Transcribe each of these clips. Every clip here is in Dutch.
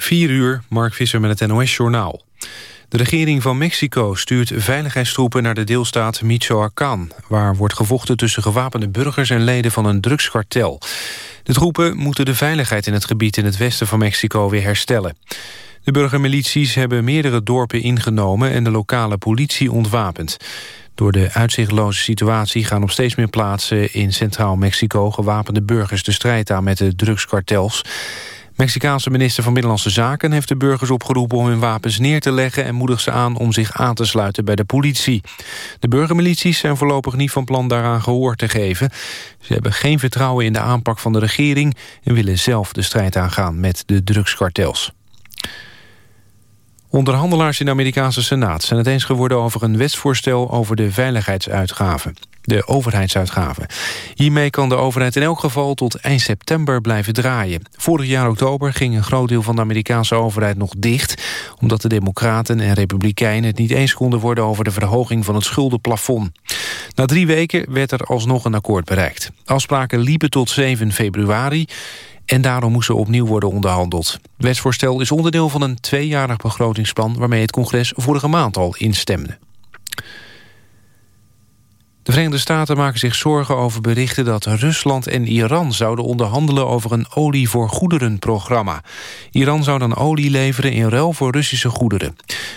4 uur, Mark Visser met het NOS-journaal. De regering van Mexico stuurt veiligheidstroepen naar de deelstaat Michoacán... waar wordt gevochten tussen gewapende burgers en leden van een drugskartel. De troepen moeten de veiligheid in het gebied in het westen van Mexico weer herstellen. De burgermilities hebben meerdere dorpen ingenomen en de lokale politie ontwapend. Door de uitzichtloze situatie gaan op steeds meer plaatsen in Centraal Mexico gewapende burgers de strijd aan met de drugskartels. Mexicaanse minister van Binnenlandse Zaken heeft de burgers opgeroepen om hun wapens neer te leggen en moedigt ze aan om zich aan te sluiten bij de politie. De burgermilities zijn voorlopig niet van plan daaraan gehoor te geven. Ze hebben geen vertrouwen in de aanpak van de regering en willen zelf de strijd aangaan met de drugskartels. Onderhandelaars in de Amerikaanse Senaat zijn het eens geworden over een wetsvoorstel over de veiligheidsuitgaven. De overheidsuitgaven. Hiermee kan de overheid in elk geval tot eind september blijven draaien. Vorig jaar oktober ging een groot deel van de Amerikaanse overheid nog dicht... omdat de democraten en republikeinen het niet eens konden worden... over de verhoging van het schuldenplafond. Na drie weken werd er alsnog een akkoord bereikt. Afspraken liepen tot 7 februari en daarom moest er opnieuw worden onderhandeld. Het wetsvoorstel is onderdeel van een tweejarig begrotingsplan... waarmee het congres vorige maand al instemde. De Verenigde Staten maken zich zorgen over berichten dat Rusland en Iran zouden onderhandelen over een olie voor goederen programma. Iran zou dan olie leveren in ruil voor Russische goederen.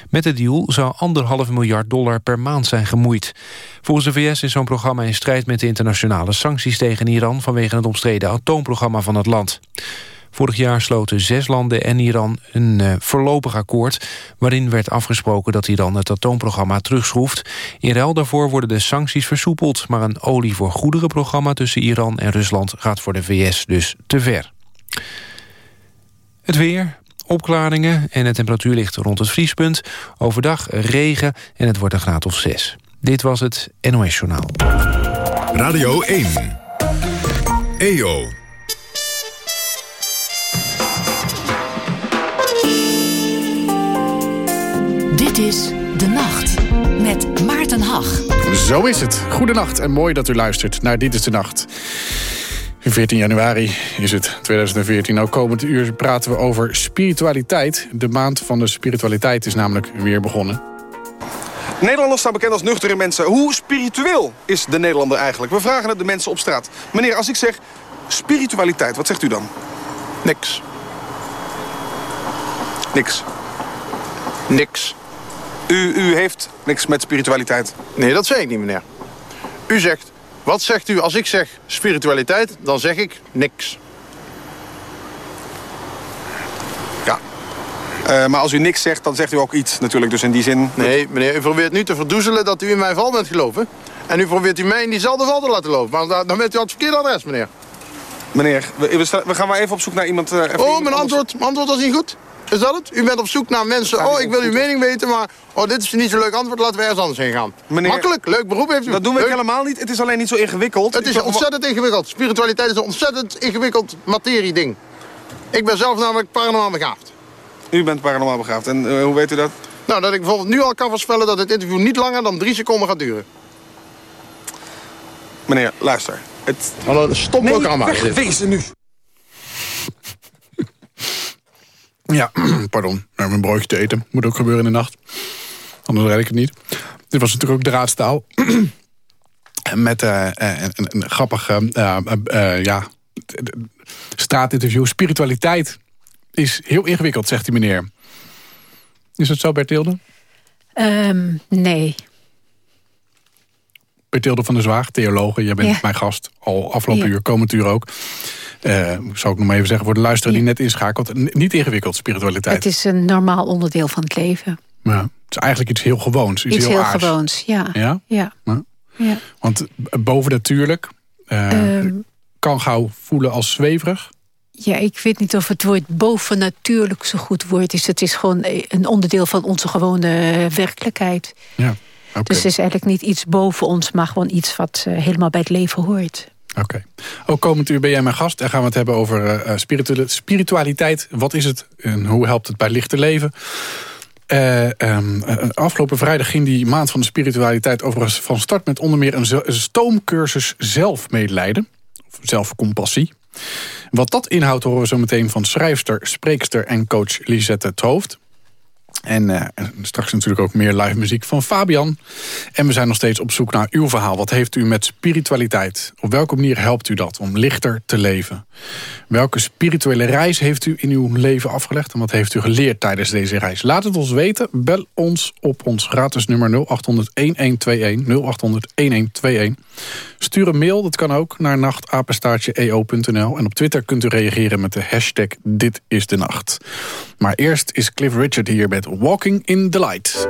Met de deal zou anderhalf miljard dollar per maand zijn gemoeid. Volgens de VS is zo'n programma in strijd met de internationale sancties tegen Iran vanwege het omstreden atoomprogramma van het land. Vorig jaar sloten zes landen en Iran een uh, voorlopig akkoord... waarin werd afgesproken dat Iran het atoomprogramma terugschroeft. In ruil daarvoor worden de sancties versoepeld... maar een olie voor goederen programma tussen Iran en Rusland... gaat voor de VS dus te ver. Het weer, opklaringen en de temperatuur ligt rond het vriespunt. Overdag regen en het wordt een graad of 6. Dit was het NOS Journaal. Radio 1. EO. Dit is De Nacht met Maarten Hag. Zo is het. Goedenacht en mooi dat u luistert naar Dit is de Nacht. 14 januari is het 2014. Nou, komend uur praten we over spiritualiteit. De maand van de spiritualiteit is namelijk weer begonnen. Nederlanders staan bekend als nuchtere mensen. Hoe spiritueel is de Nederlander eigenlijk? We vragen het de mensen op straat. Meneer, als ik zeg spiritualiteit, wat zegt u dan? Niks. Niks. Niks. U, u heeft niks met spiritualiteit. Nee, dat zeg ik niet, meneer. U zegt, wat zegt u als ik zeg spiritualiteit? Dan zeg ik niks. Ja. Uh, maar als u niks zegt, dan zegt u ook iets natuurlijk. Dus in die zin... Nee, meneer, u probeert nu te verdoezelen dat u in mijn val bent gelopen. En nu probeert u mij in diezelfde val te laten lopen. Maar dan bent u aan het verkeerde adres, meneer. Meneer, we, we, gaan maar even op zoek naar iemand... Uh, oh, mijn antwoord, mijn antwoord was niet goed. Is dat het? U bent op zoek naar mensen. Oh, ik wil uw mening weten, maar oh, dit is niet zo'n leuk antwoord. Laten we ergens anders heen gaan. Meneer, Makkelijk, leuk beroep heeft u. Dat doen we helemaal niet. Het is alleen niet zo ingewikkeld. Het is ontzettend ingewikkeld. Spiritualiteit is een ontzettend ingewikkeld materie-ding. Ik ben zelf namelijk paranormaal begaafd. U bent paranormaal begaafd. En uh, hoe weet u dat? Nou, dat ik bijvoorbeeld nu al kan voorspellen dat het interview niet langer dan drie seconden gaat duren. Meneer, luister. Het... Hallo, stop nee, ook allemaal. wegwezen nu. Ja, pardon, naar mijn broodje te eten. Moet ook gebeuren in de nacht. Anders red ik het niet. Dit was natuurlijk ook de raadstaal. Met uh, een, een, grappig uh, uh, ja, straatinterview. Spiritualiteit is heel ingewikkeld, zegt die meneer. Is het zo, Bertilde? Um, nee. Bertilde van der Zwaag, theologe. Jij bent ja. mijn gast al afgelopen ja. uur, komend uur ook. Uh, zou ik nog maar even zeggen voor de luisteraar die net inschakelt. Niet ingewikkeld, spiritualiteit. Het is een normaal onderdeel van het leven. Ja, het is eigenlijk iets heel gewoons. Iets, iets heel, heel gewoons, ja. Ja? Ja. ja. ja. Want bovennatuurlijk uh, um, kan gauw voelen als zweverig. Ja, ik weet niet of het woord bovennatuurlijk zo goed woord is. Het is gewoon een onderdeel van onze gewone werkelijkheid. Ja. Okay. Dus het is eigenlijk niet iets boven ons, maar gewoon iets wat helemaal bij het leven hoort. Oké. Ook komend uur ben jij mijn gast en gaan we het hebben over uh, spiritualiteit. Wat is het en hoe helpt het bij lichte leven? Um, uh, afgelopen vrijdag ging die maand van de spiritualiteit overigens van start... met onder meer een stoomcursus zelfmedelijden, of zelfcompassie. Wat dat inhoudt horen we zo meteen van schrijfster, spreekster en coach Lisette het Hoofd. En, uh, straks natuurlijk ook meer live muziek van Fabian. En we zijn nog steeds op zoek naar uw verhaal. Wat heeft u met spiritualiteit? Op welke manier helpt u dat om lichter te leven? Welke spirituele reis heeft u in uw leven afgelegd? En wat heeft u geleerd tijdens deze reis? Laat het ons weten. Bel ons op ons gratis nummer 0800-1121. 0800-1121. Stuur een mail, dat kan ook, naar nachtapenstaartje.eo.nl. En op Twitter kunt u reageren met de hashtag Dit is de Nacht. Maar eerst is Cliff Richard hier met Walking in the Light.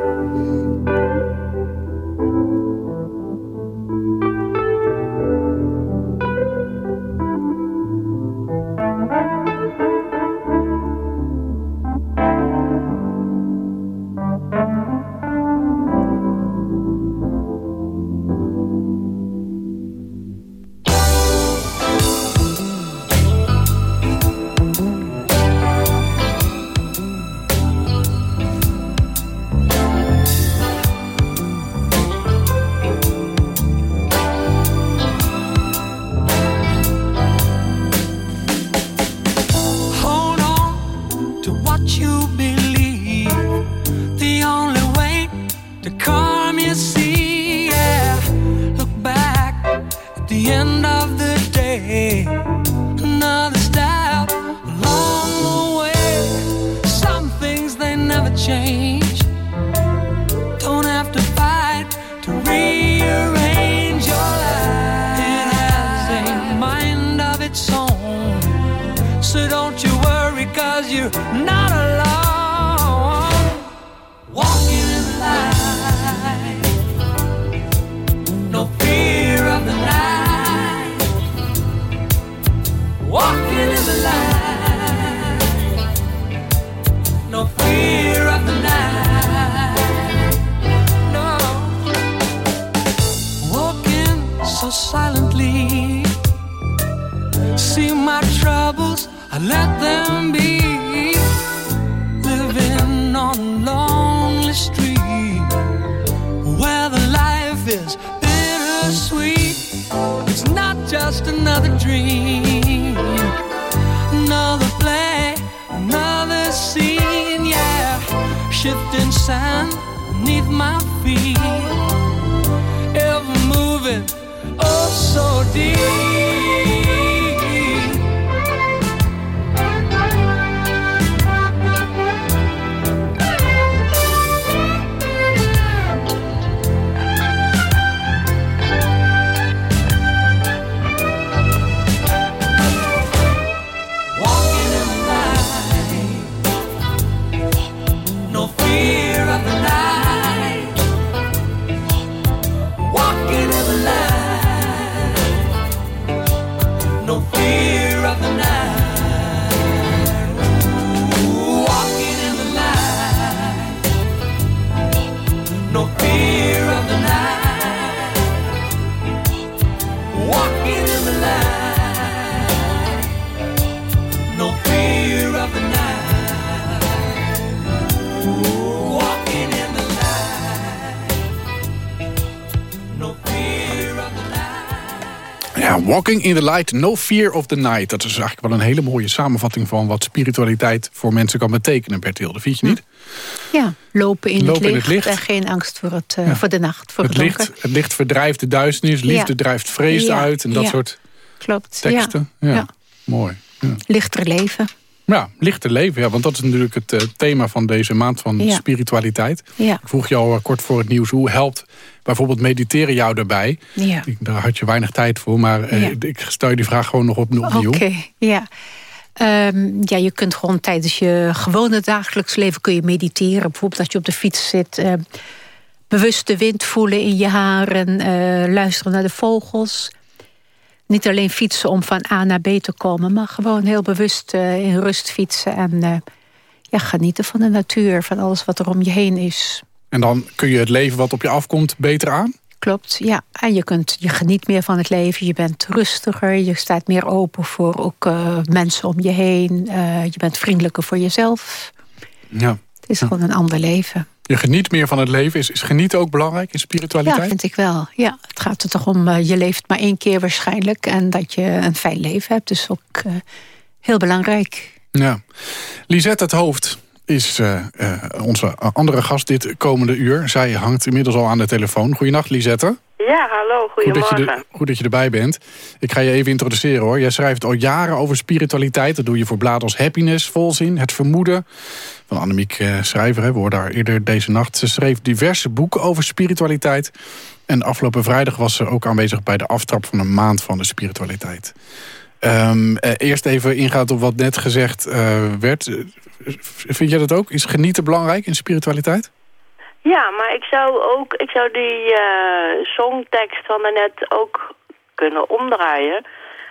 beneath my feet, ever moving, oh so deep. Walking in the Light, No Fear of the Night. Dat is eigenlijk wel een hele mooie samenvatting van wat spiritualiteit voor mensen kan betekenen, Bert Hilde. Vind je niet? Ja, lopen in, het, licht en geen angst voor, het, uh, voor de nacht, voor het, het licht, Het licht verdrijft de duisternis, liefde drijft vrees uit en dat soort Klopt. teksten. Ja. Mooi. Lichter leven. Ja, lichter leven. Ja, want dat is natuurlijk het uh, thema van deze maand van spiritualiteit. Ja. Ik vroeg je al kort voor het nieuws, hoe helpt bijvoorbeeld mediteren jou daarbij? Ja. daar had je weinig tijd voor, maar uh, ik stel je die vraag gewoon nog opnieuw. Oké, ja. Um, ja, je kunt gewoon tijdens je gewone dagelijks leven kun je mediteren. Bijvoorbeeld als je op de fiets zit, uh, bewust de wind voelen in je haren, luisteren naar de vogels niet alleen fietsen om van A naar B te komen... maar gewoon heel bewust uh, in rust fietsen en uh, ja, genieten van de natuur... van alles wat er om je heen is. En dan kun je het leven wat op je afkomt beter aan? Klopt, ja. En je, kunt, je geniet meer van het leven, je bent rustiger... je staat meer open voor ook uh, mensen om je heen... je bent vriendelijker voor jezelf. Ja. Het is gewoon een ander leven. Je geniet meer van het leven. Is, is genieten ook belangrijk in spiritualiteit? Ja, vind ik wel. Ja, het gaat er toch om, uh, je leeft maar één keer waarschijnlijk... en dat je een fijn leven hebt. Dus ook uh, heel belangrijk. Ja. Lisette het Hoofd is uh, onze andere gast dit komende uur. Zij hangt inmiddels al aan de telefoon. Goedenacht, Lisette. Ja, hallo, goedemorgen. Goed dat, je goed dat je erbij bent. Ik ga je even introduceren hoor. Jij schrijft al jaren over spiritualiteit. Dat doe je voor bladen als Happiness, Volzin, Het Vermoeden. Van Annemiek uh, Schrijver, hè. we hoorden haar eerder deze nacht. Ze schreef diverse boeken over spiritualiteit. En afgelopen vrijdag was ze ook aanwezig bij de aftrap van een maand van de spiritualiteit. Um, eerst even ingaat op wat net gezegd uh, werd. Vind jij dat ook? Is genieten belangrijk in spiritualiteit? Ja, maar ik zou ook ik zou die uh, songtekst van daarnet ook kunnen omdraaien.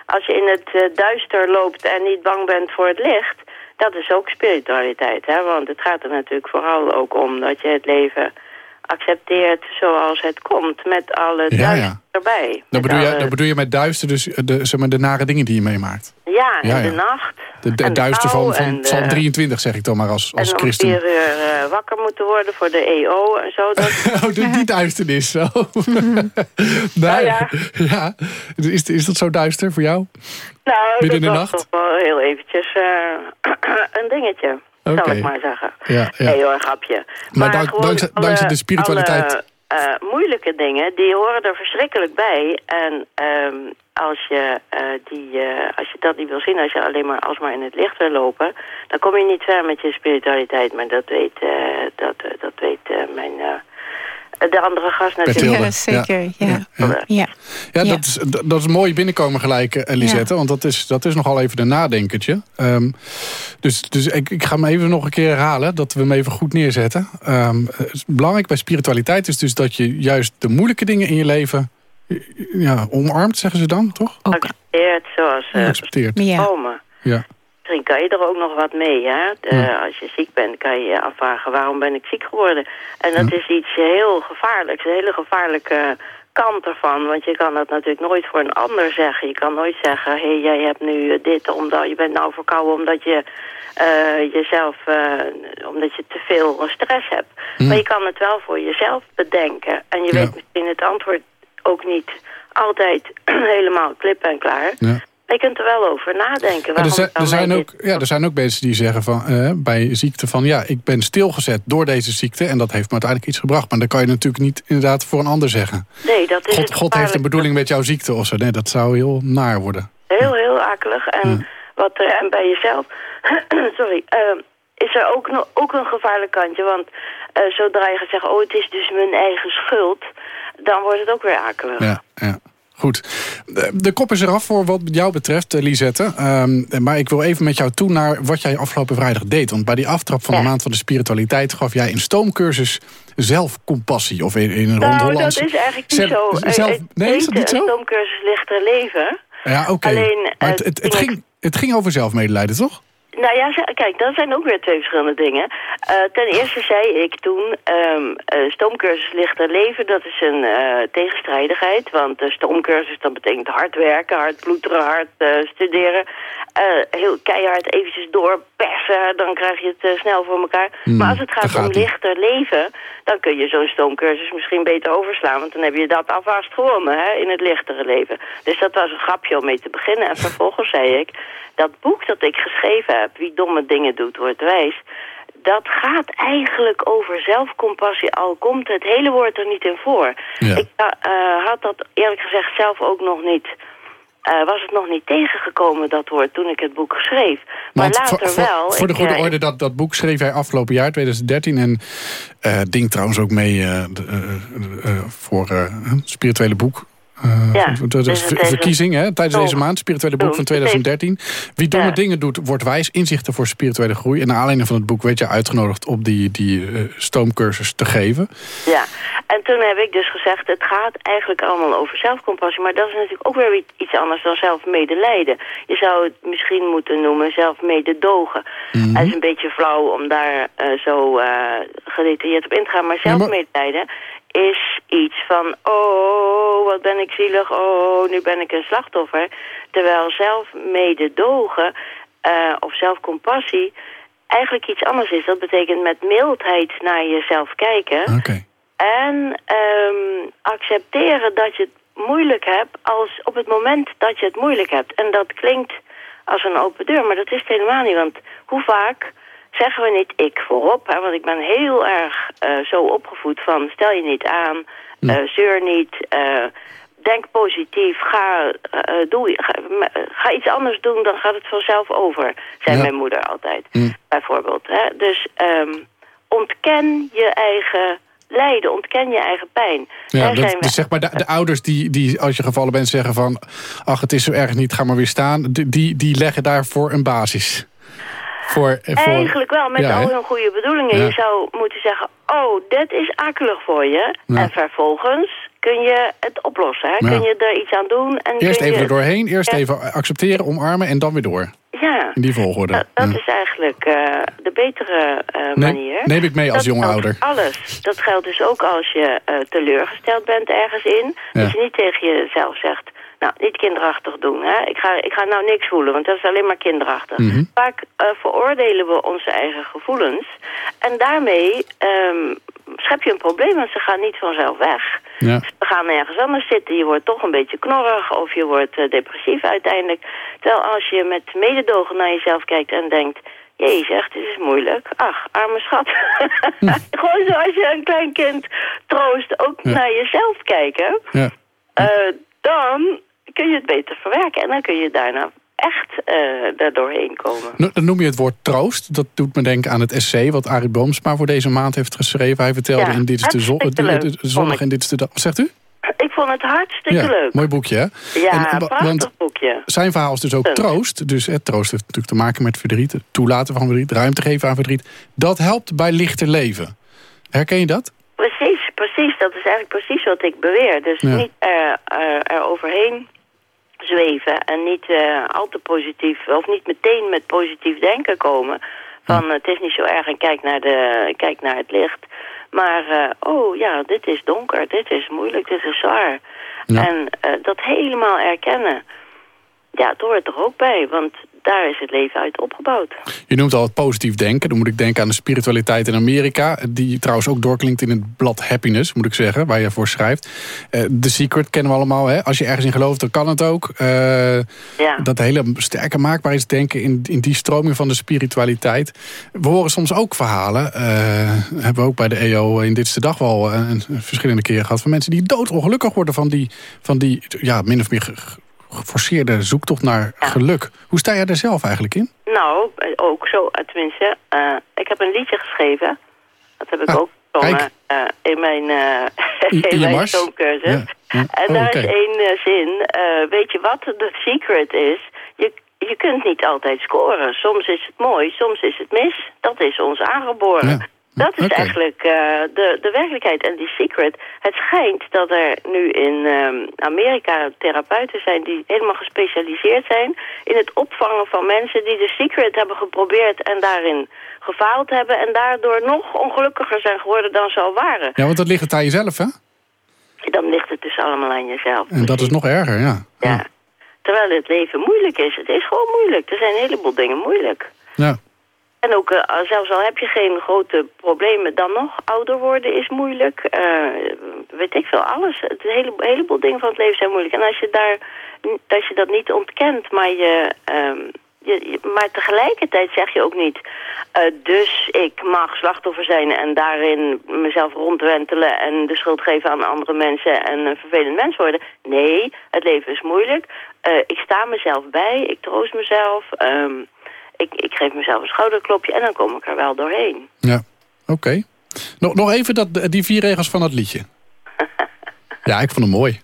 Als je in het duister loopt en niet bang bent voor het licht... dat is ook spiritualiteit, hè? Want het gaat er natuurlijk vooral ook om dat je het leven accepteert zoals het komt. Met alle duister erbij. Dat bedoel, je, dat bedoel je met duister dus de, zeg maar, de nare dingen die je meemaakt? Ja, en de nacht. De, de duister van, van Psalm 23 zeg ik dan maar als, als en christen. En uur uh, wakker moeten worden voor de EO en zo. Dat... oh, die duisternis zo. nee, ja. ja. Is, is dat zo duister voor jou? Nou, Midden in de nacht? toch wel heel eventjes uh, een dingetje. Okay. Zal ik maar zeggen. Ja, ja. Nee hoor, grapje. Maar, maar dankzij, dankzij de spiritualiteit... Alle, uh, moeilijke dingen, die horen er verschrikkelijk bij. En um, als, je, uh, die, uh, als je dat niet wil zien, als je alleen maar alsmaar in het licht wil lopen... dan kom je niet ver met je spiritualiteit. Maar dat weet, dat, dat weet mijn de andere gast natuurlijk. Ja, zeker. Ja. Ja, ja. ja. dat, is, dat is mooi binnenkomen gelijk, eh, Elisette. Want dat is, dat is nogal even een nadenkertje. Um, dus dus ik, ik ga hem even nog een keer herhalen. Dat we hem even goed neerzetten. Um, belangrijk bij spiritualiteit is dus dat je juist de moeilijke dingen in je leven... Ja, omarmt, zeggen ze dan, toch? Accepteert zoals ze accepteert. komen. Ja. Misschien kan je er ook nog wat mee. Hè? Als je ziek bent, kan je je afvragen waarom ben ik ziek geworden. En dat is iets heel gevaarlijks, een hele gevaarlijke kant ervan. Want je kan dat natuurlijk nooit voor een ander zeggen. Je kan nooit zeggen, hé, hey, jij hebt nu dit, omdat je bent nou verkouden omdat je uh, jezelf, uh, omdat je te veel stress hebt. Maar je kan het wel voor jezelf bedenken. En je weet misschien het antwoord ook niet altijd helemaal klip en klaar. Ja je kunt er wel over nadenken. Er zijn, er, zijn ook, ja, er zijn ook mensen die zeggen van, uh, bij ziekte van... ja, ik ben stilgezet door deze ziekte en dat heeft me uiteindelijk iets gebracht. Maar dan kan je natuurlijk niet inderdaad voor een ander zeggen. Nee, dat is God, God heeft een bedoeling met jouw ziekte of zo. Nee, dat zou heel naar worden. Heel, heel akelig. En, wat, uh, en bij jezelf, sorry, uh, is er ook, nog, ook een gevaarlijk kantje. Want zodra je gaat zeggen, oh, het is dus mijn eigen schuld... dan wordt het ook weer akelig. Ja, ja. Goed. De kop is eraf voor wat jou betreft, eh, Lisette. Um, maar ik wil even met jou toe naar wat jij afgelopen vrijdag deed. Want bij die aftrap van de Maand van de Spiritualiteit... gaf jij een stoomcursus zelfcompassie. Of in, in een nou, dat is eigenlijk niet zo. Zelf, nee, is dat niet zo? Een stoomcursus lichter leven. Ja, oké. Okay. Maar het, het, het, ging, het ging over zelfmedelijden, toch? Nou ja, kijk, dat zijn ook weer twee verschillende dingen. Uh, ten eerste zei ik toen, um, stoomcursus lichter leven, dat is een uh, tegenstrijdigheid. Want stoomcursus, dat betekent hard werken, hard ploeteren, hard studeren. Heel keihard eventjes doorpersen, dan krijg je het snel voor elkaar. Hmm, maar als het gaat, om lichter leven, dan kun je zo'n stoomcursus misschien beter overslaan. Want dan heb je dat alvast gewonnen, hè, in het lichtere leven. Dus dat was een grapje om mee te beginnen. En vervolgens zei ik, dat boek dat ik geschreven heb, Wie domme dingen doet, wordt wijs... dat gaat eigenlijk over zelfcompassie, al komt het hele woord er niet in voor. Ik uh, had dat eerlijk gezegd zelf ook nog niet... Uh, was het nog niet tegengekomen, dat woord, toen ik het boek schreef. Maar later wel... Voor, de goede orde, dat, dat boek schreef hij afgelopen jaar, 2013. En uh, ding trouwens ook mee uh, de, voor een spirituele boek uh, ja, de, dus verkiezing hè, tijdens deze maand, spirituele boek van 2013. Wie domme dingen doet, wordt wijs. Inzichten voor spirituele groei. En naar aanleiding van het boek werd je uitgenodigd om die, die uh, stoomcursus te geven. Ja, en toen heb ik dus gezegd, het gaat eigenlijk allemaal over zelfcompassie. Maar dat is natuurlijk ook weer iets anders dan zelfmedelijden. Je zou het misschien moeten noemen zelfmededogen. Mm -hmm. Het is een beetje flauw om daar uh, zo gedetailleerd op in te gaan. Maar zelfmedelijden is iets van, oh, wat ben ik zielig, oh, nu ben ik een slachtoffer. Terwijl zelf mededogen uh, of zelfcompassie eigenlijk iets anders is. Dat betekent met mildheid naar jezelf kijken. Okay. En um, accepteren dat je het moeilijk hebt als op het moment dat je het moeilijk hebt. En dat klinkt als een open deur. Maar dat is het helemaal niet, want hoe vaak zeggen we niet ik voorop? Hè? Want ik ben heel erg uh, zo opgevoed van stel je niet aan, uh, zeur niet, uh, denk positief, ga, doe, ga, ga, iets anders doen, dan gaat het vanzelf over, zei mijn moeder altijd, bijvoorbeeld. Hè? Dus um, ontken je eigen lijden, ontken je eigen pijn. Ja, dat, dus zeg maar de, de, ouders die, die als je gevallen bent zeggen van... ach, het is zo erg niet, ga maar weer staan. Die, die leggen daarvoor een basis. Voor, eh, voor... Eigenlijk wel, met al hun goede bedoelingen. Je zou moeten zeggen, oh, dit is akelig voor je. En vervolgens kun je het oplossen. Hè? Kun je er iets aan doen. En eerst even je... er doorheen, eerst even accepteren, omarmen en dan weer door. Ja. In die volgorde. Dat, dat is eigenlijk uh, de betere uh, manier. Neem ik mee als jonge ouder. Alles. Dat geldt dus ook als je uh, teleurgesteld bent ergens in. Ja. Dat je niet tegen jezelf zegt... Nou, niet kinderachtig doen. Hè? Ik, ga, ik ga nou niks voelen, want dat is alleen maar kinderachtig. Mm -hmm. Vaak uh, veroordelen we onze eigen gevoelens. En daarmee um, schep je een probleem, want ze gaan niet vanzelf weg. Ja. Ze gaan ergens anders zitten, je wordt toch een beetje knorrig... of je wordt uh, depressief uiteindelijk. Terwijl als je met mededogen naar jezelf kijkt en denkt... Jee, zegt, dit is moeilijk. Ach, arme schat. Gewoon zoals je een klein kind troost, ook ja. naar jezelf kijken. Ja. Uh, dan kun je het beter verwerken. En dan kun je daarna echt uh, er doorheen komen. Dan noem je het woord troost. Dat doet me denken aan het essay wat Arie Boomsma voor deze maand heeft geschreven. Hij vertelde ja, in Dit is de, zon, de zonnig en Dit is de dag. Zegt u? Ik vond het hartstikke ja, leuk. Mooi boekje, hè? Ja, en, prachtig want boekje. Zijn verhaal is dus ook troost. Dus hè, troost heeft natuurlijk te maken met verdriet. Het toelaten van verdriet, ruimte geven aan verdriet. Dat helpt bij lichter leven. Herken je dat? Precies, precies. Dat is eigenlijk precies wat ik beweer. Dus ja. niet er, er, er overheen zweven en niet uh, al te positief, of niet meteen met positief denken komen. Van uh, het is niet zo erg en kijk naar, de, kijk naar het licht. Maar, uh, oh ja, dit is donker, dit is moeilijk, dit is zwaar. Ja. En dat helemaal erkennen, ja, het hoort er ook bij. Want daar is het leven uit opgebouwd. Je noemt al het positief denken. Dan moet ik denken aan de spiritualiteit in Amerika. Die trouwens ook doorklinkt in het blad Happiness, moet ik zeggen. Waar je voor schrijft. Uh, The Secret kennen we allemaal. Hè? Als je ergens in gelooft, dan kan het ook. Uh, ja. Dat hele sterke maakbaarheidsdenken in, in die stroming van de spiritualiteit. We horen soms ook verhalen. Uh, hebben we ook bij de EO in Dit is de Dag wel een, verschillende keren gehad. Van mensen die doodongelukkig worden van die, van die ja, min of meer geforceerde zoektocht naar ja. geluk. Hoe sta jij daar zelf eigenlijk in? Nou, ook zo, tenminste. Uh, ik heb een liedje geschreven. Dat heb ik ah, ook gezongen uh, in mijn, uh, in mijn stoomcursus. Ja. Ja. En oh, daar okay. is één zin. weet je wat de secret is? Je, je kunt niet altijd scoren. Soms is het mooi, soms is het mis. Dat is ons aangeboren. Dat is okay. eigenlijk uh, de, de werkelijkheid. En die secret, het schijnt dat er nu in um, Amerika therapeuten zijn... die helemaal gespecialiseerd zijn in het opvangen van mensen... die de secret hebben geprobeerd en daarin gefaald hebben... en daardoor nog ongelukkiger zijn geworden dan ze al waren. Ja, want dat ligt het aan jezelf, hè? Dan ligt het dus allemaal aan jezelf. En dat is nog erger, ja. ja. ja. Terwijl het leven moeilijk is. Het is gewoon moeilijk. Er zijn een heleboel dingen moeilijk. Ja. En ook, uh, zelfs al heb je geen grote problemen, dan nog ouder worden is moeilijk. Uh, weet ik veel, alles. Het hele, heleboel dingen van het leven zijn moeilijk. En als je, daar, als je dat niet ontkent, maar, je, um, je, maar tegelijkertijd zeg je ook niet... Uh, dus ik mag slachtoffer zijn en daarin mezelf rondwentelen... en de schuld geven aan andere mensen en een vervelend mens worden. Nee, het leven is moeilijk. ik sta mezelf bij, ik troost mezelf... Um, ik, ik geef mezelf een schouderklopje en dan kom ik er wel doorheen. Ja, oké. Okay. Nog, nog even dat, die vier regels van dat liedje. ja, ik vond hem mooi.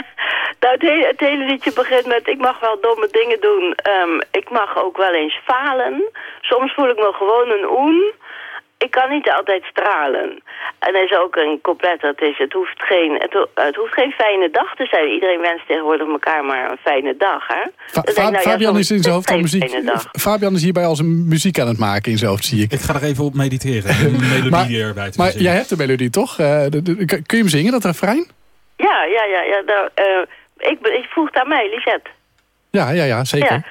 nou, het hele, het hele, liedje begint met... ik mag wel domme dingen doen. Um, ik mag ook wel eens falen. Soms voel ik me gewoon een oen ik kan niet altijd stralen. En er is ook een couplet, dat is, het hoeft, geen, het, het, hoeft geen fijne dag te zijn. Iedereen wenst tegenwoordig elkaar maar een fijne dag, hè? Fa Fa nou, Fabian ja, is in zijn hoofd aan muziek. Fabian is hierbij als een muziek aan het maken in zijn hoofd, zie ik. Ik ga er even op mediteren, een melodie maar, erbij te Maar jij hebt de melodie, toch? Uh, de, de, kun je hem zingen, dat refrein? Ja, ja, ja. ja nou, uh, ik, ik vroeg het aan mij, Lisette. Ja, ja, ja, zeker. Ja.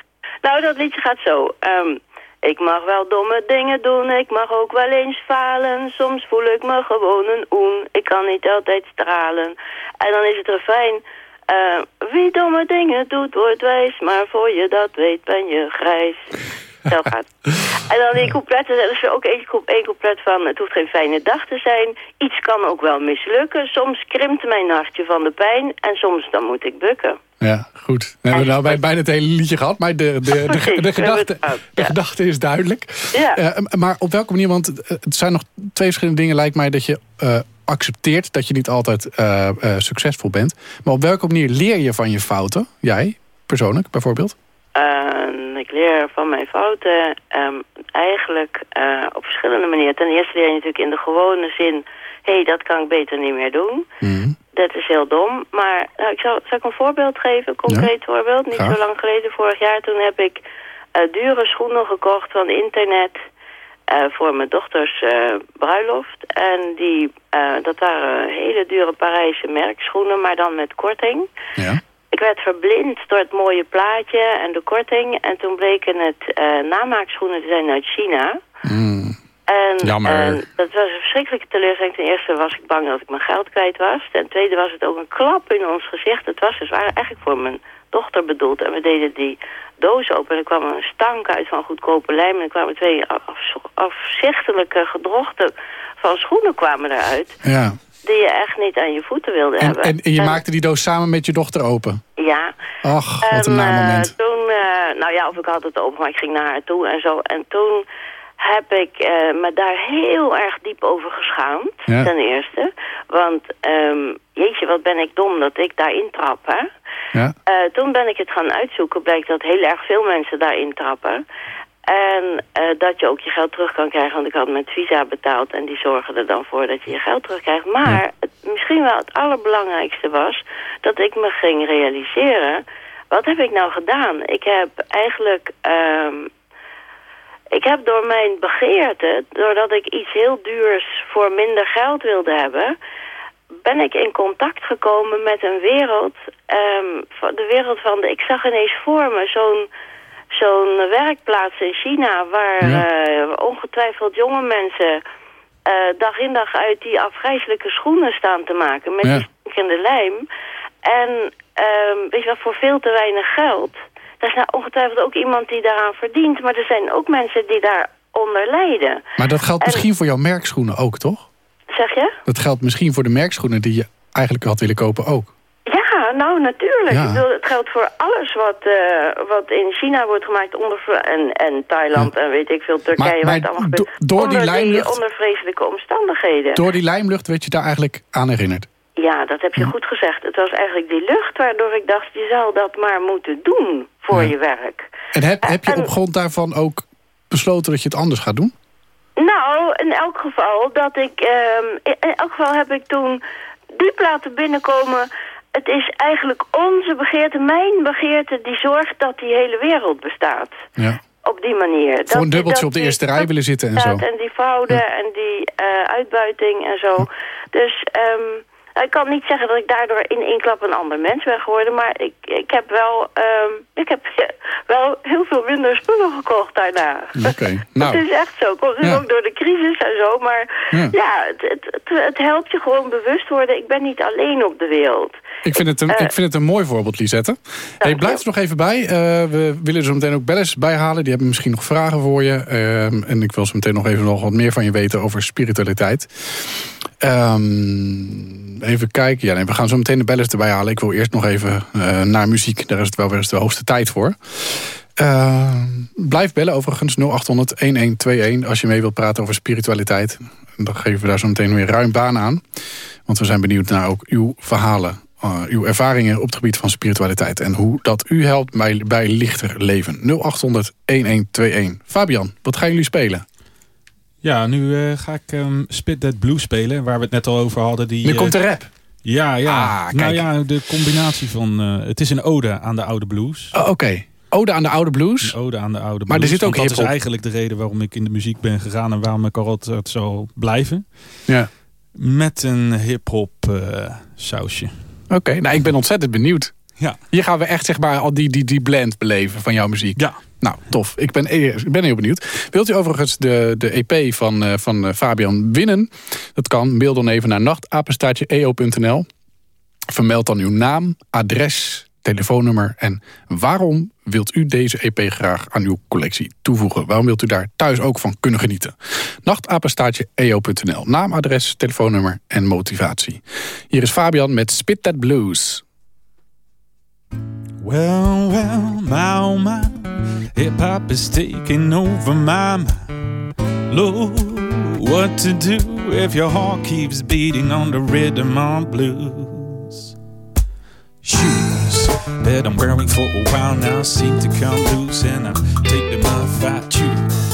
Nou, dat liedje gaat zo. Um, ik mag wel domme dingen doen, ik mag ook wel eens falen. Soms voel ik me gewoon een oen, ik kan niet altijd stralen. En dan is het refrein... Uh, Wie domme dingen doet, wordt wijs, maar voor je dat weet ben je grijs. Gaat En dan die coupletten, dat is er ook één, één couplet van... het hoeft geen fijne dag te zijn. Iets kan ook wel mislukken. Soms krimpt mijn hartje van de pijn... en soms dan moet ik bukken. Ja, goed. We hebben nou bij, bijna het hele liedje gehad, maar de, de, de, de, gedachte, de gedachte is duidelijk. Ja. Uh, maar op welke manier, want het zijn nog twee verschillende dingen, lijkt mij, dat je uh, accepteert dat je niet altijd uh, succesvol bent. Maar op welke manier leer je van je fouten? Jij, persoonlijk, bijvoorbeeld? Ik leer van mijn fouten um, eigenlijk op verschillende manieren. Ten eerste leer je natuurlijk in de gewone zin... hé, hey, dat kan ik beter niet meer doen. Mm dat is heel dom. Maar nou, ik zal, zal ik een voorbeeld geven, een concreet voorbeeld. Niet zo lang geleden, vorig jaar, toen heb ik uh, dure schoenen gekocht van internet... Uh, voor mijn dochters uh, bruiloft. En die, dat waren hele dure Parijse merkschoenen, maar dan met korting. Ja. Ik werd verblind door het mooie plaatje en de korting. En toen bleken het namaakschoenen te zijn uit China. Mm. En, Jammer. En dat was een verschrikkelijke teleurstelling. Ten eerste was ik bang dat ik mijn geld kwijt was. Ten tweede was het ook een klap in ons gezicht. Het was dus eigenlijk voor mijn dochter bedoeld. En we deden die doos open en er kwam een stank uit van goedkope lijm. En er kwamen twee afzichtelijke gedrochten van schoenen kwamen eruit. Ja. Die je echt niet aan je voeten wilde en, hebben. En, je maakte die doos samen met je dochter open? Ja. Ach, wat een naar moment. Toen, uh, nou ja, of ik had het open, maar ik ging naar haar toe en zo. En toen heb ik uh, me daar heel erg diep over geschaamd, ja. ten eerste. Want, um, jeetje, wat ben ik dom dat ik daarin trap, hè? Ja. Uh, toen ben ik het gaan uitzoeken, blijkt dat heel erg veel mensen daarin trappen. En uh, dat je ook je geld terug kan krijgen, want ik had met Visa betaald... en die zorgen er dan voor dat je je geld terugkrijgt. Maar ja. het, misschien wel het allerbelangrijkste was dat ik me ging realiseren... wat heb ik nou gedaan? Ik heb eigenlijk... Um, ik heb door mijn begeerte, doordat ik iets heel duurs voor minder geld wilde hebben... ben ik in contact gekomen met een wereld, um, de wereld van de... Ik zag ineens voor me zo'n zo'n werkplaats in China... waar ja. uh, ongetwijfeld jonge mensen uh, dag in dag uit die afgrijzelijke schoenen staan te maken... met Ja. die stinkende lijm. En um, weet je wel, voor veel te weinig geld... Er is nou ongetwijfeld ook iemand die daaraan verdient... maar er zijn ook mensen die daaronder lijden. Maar dat geldt En- misschien voor jouw merkschoenen ook, toch? Zeg je? Dat geldt misschien voor de merkschoenen die je eigenlijk had willen kopen ook. Nou natuurlijk. Ja. Ik bedoel, het geldt voor alles wat, eh, wat in China wordt gemaakt onder en, en Thailand en weet ik veel, Turkije, Maar- maar do- door die onder, lijmlucht- onder vreselijke omstandigheden. Door die lijmlucht werd je daar eigenlijk aan herinnerd. Ja, dat heb je goed gezegd. Het was eigenlijk die lucht waardoor ik dacht, je zou dat maar moeten doen voor Ja. je werk. En heb, heb je En- op grond daarvan ook besloten dat je het anders gaat doen? Nou, in elk geval dat ik... ehm, in in elk geval heb ik toen diep laten binnenkomen... Het is eigenlijk onze begeerte, mijn begeerte... die zorgt dat die hele wereld bestaat. Ja. Op die manier. Dat, Voor een dubbeltje op de eerste rij willen zitten en zo. En die fouten en die eh, uitbuiting en zo. Dus ehm, ik kan niet zeggen dat ik daardoor in één klap een ander mens ben geworden. Maar ik, ik heb wel, ehm, ik heb wel heel veel minder spullen gekocht daarna. Oké, nou. Het is echt zo. Komt Ja. ook door de crisis en zo. Maar Ja. ja, het, het, het, het helpt je gewoon bewust worden. Ik ben niet alleen op de wereld. Ik vind, het een, Eh. ik vind het een mooi voorbeeld, Lisette. Hey, blijf er nog even bij. Eh, we willen er zo meteen ook bellers bijhalen. Die hebben misschien nog vragen voor je. Ehm, en ik wil zo meteen nog even nog wat meer van je weten over spiritualiteit. Ehm, even kijken. Ja, nee, we gaan zo meteen de bellers erbij halen. Ik wil eerst nog even eh, naar muziek. Daar is het wel weer eens de hoogste tijd voor. Ehm, blijf bellen overigens 0800-1121 als je mee wilt praten over spiritualiteit. Dan geven we daar zo meteen weer ruim baan aan. Want we zijn benieuwd naar ook uw verhalen. eh, uw ervaringen op het gebied van spiritualiteit. En hoe dat u helpt bij, bij lichter leven. 0800-1121. Fabian, wat gaan jullie spelen? Ja, nu eh, ga ik ehm, Spit That Blue spelen, waar we het net al over hadden. Die, Nu eh, komt de rap. Ja, ja. Ah, nou ja, de combinatie van... eh, het is een ode aan de oude blues. Oh, Oké. Ode aan de oude blues. Een ode aan de oude blues. Maar er zit ook dat is eigenlijk de reden waarom ik in de muziek ben gegaan... en waarom ik er altijd zal blijven. Ja. Met een hip-hop eh, sausje. Oké, nou ik ben ontzettend benieuwd. Ja. Hier gaan we echt zeg maar al die, die, die blend beleven van jouw muziek. Ja. Nou, tof. Ik ben, eh, ik ben heel benieuwd. Wilt u overigens de, de EP van, eh, van eh, Fabian winnen? Dat kan. Mail dan even naar nachtapenstaartje.eo.nl. Vermeld dan uw naam, adres, telefoonnummer. En waarom wilt u deze EP graag aan uw collectie toevoegen? Waarom wilt u daar thuis ook van kunnen genieten? Nachtapenstaatje eo.nl. Naam, adres, telefoonnummer en motivatie. Hier is Fabian met Spit That Blues. Well, well, my oh my, hip-hop is taking over my mind. Lord, what to do if your heart keeps beating on the rhythm of blues? Shoes that I'm wearing for a while now seem to come loose, and I'm taking my fight choose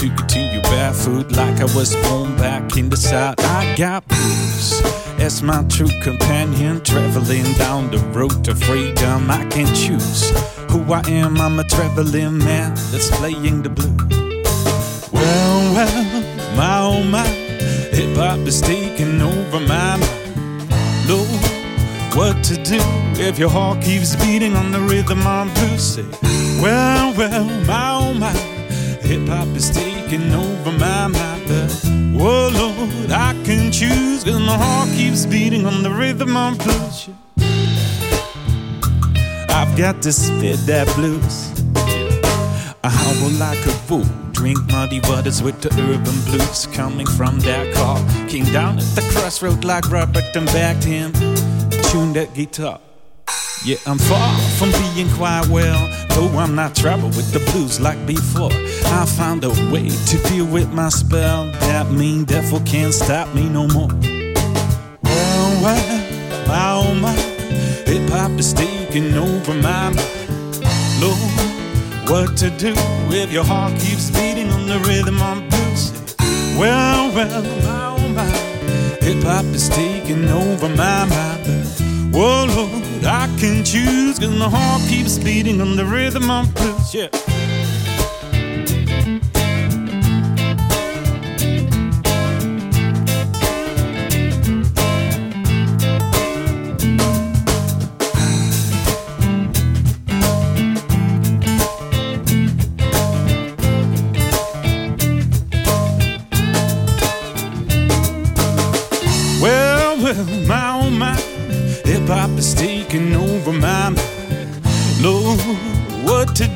to continue barefoot like I was born back in the south. I got blues as my true companion, traveling down the road to freedom. I can choose who I am. I'm a traveling man that's playing the blues. Well, well, my oh my, hip hop is taking over my mind. Lord, what to do if your heart keeps beating on the rhythm I'm blues? Say, well, well, my oh my, hip hop is taking over my mind. But, whoa, Lord, I can choose, cause my heart keeps beating on the rhythm I'm blues. I've got to spit that blues. I howl like a fool. drink muddy waters with the urban blues coming from that car. Came down at the crossroad like Robert and backed him. Tune that guitar. Yeah, I'm far from being quite well, though I'm not troubled with the blues like before. I found a way to deal with my spell. That mean devil can't stop me no more. Well, well, my oh my, hip hop is taking over my mind. Lord, what to do if your heart keeps beating on the rhythm I'm blues? Well, well, oh my, hip hop is taking over my mind. Whoa, Lord, I can choose, cause my heart keeps beating on the rhythm I'm blues, yeah.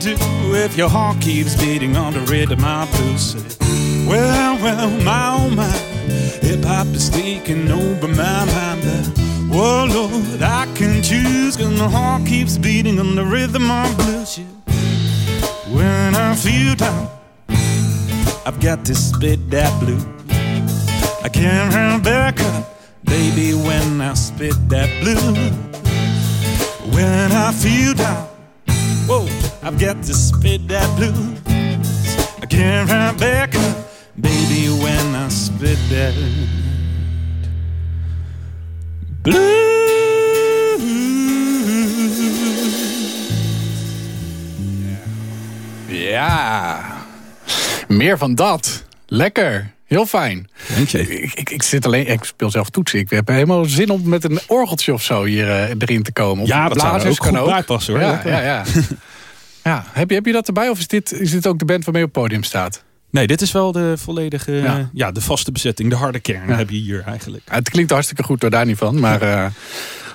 Do if your heart keeps beating on the rhythm of blues? Say, Well, well, my oh my, hip hop is taking over my mind. But, Whoa, Lord, I can choose, cause my heart keeps beating on the rhythm of blues. When I feel down, I've got to spit that blue. I can't run back up, baby, when I spit that blue. When I feel down, I've got to spit that blue. I can't run back up, baby, when I spit that Ja, meer van dat. Lekker. Heel fijn. Dank je. Ik, ik, ik zit alleen, ik speel zelf toetsen. Ik heb helemaal zin om met een orgeltje of zo hier eh, erin te komen. Of Ja, dat zou blazers ook goed kan bij passen, hoor. Ja, ja, ja. ja. Heb, je, heb je dat erbij of is dit, is dit ook de band waarmee je op het podium staat? Nee, dit is wel de volledige, Ja. ja. de vaste bezetting, de harde kern Ja. heb je hier eigenlijk. Ja, het klinkt hartstikke goed, door daar niet van. Maar eh,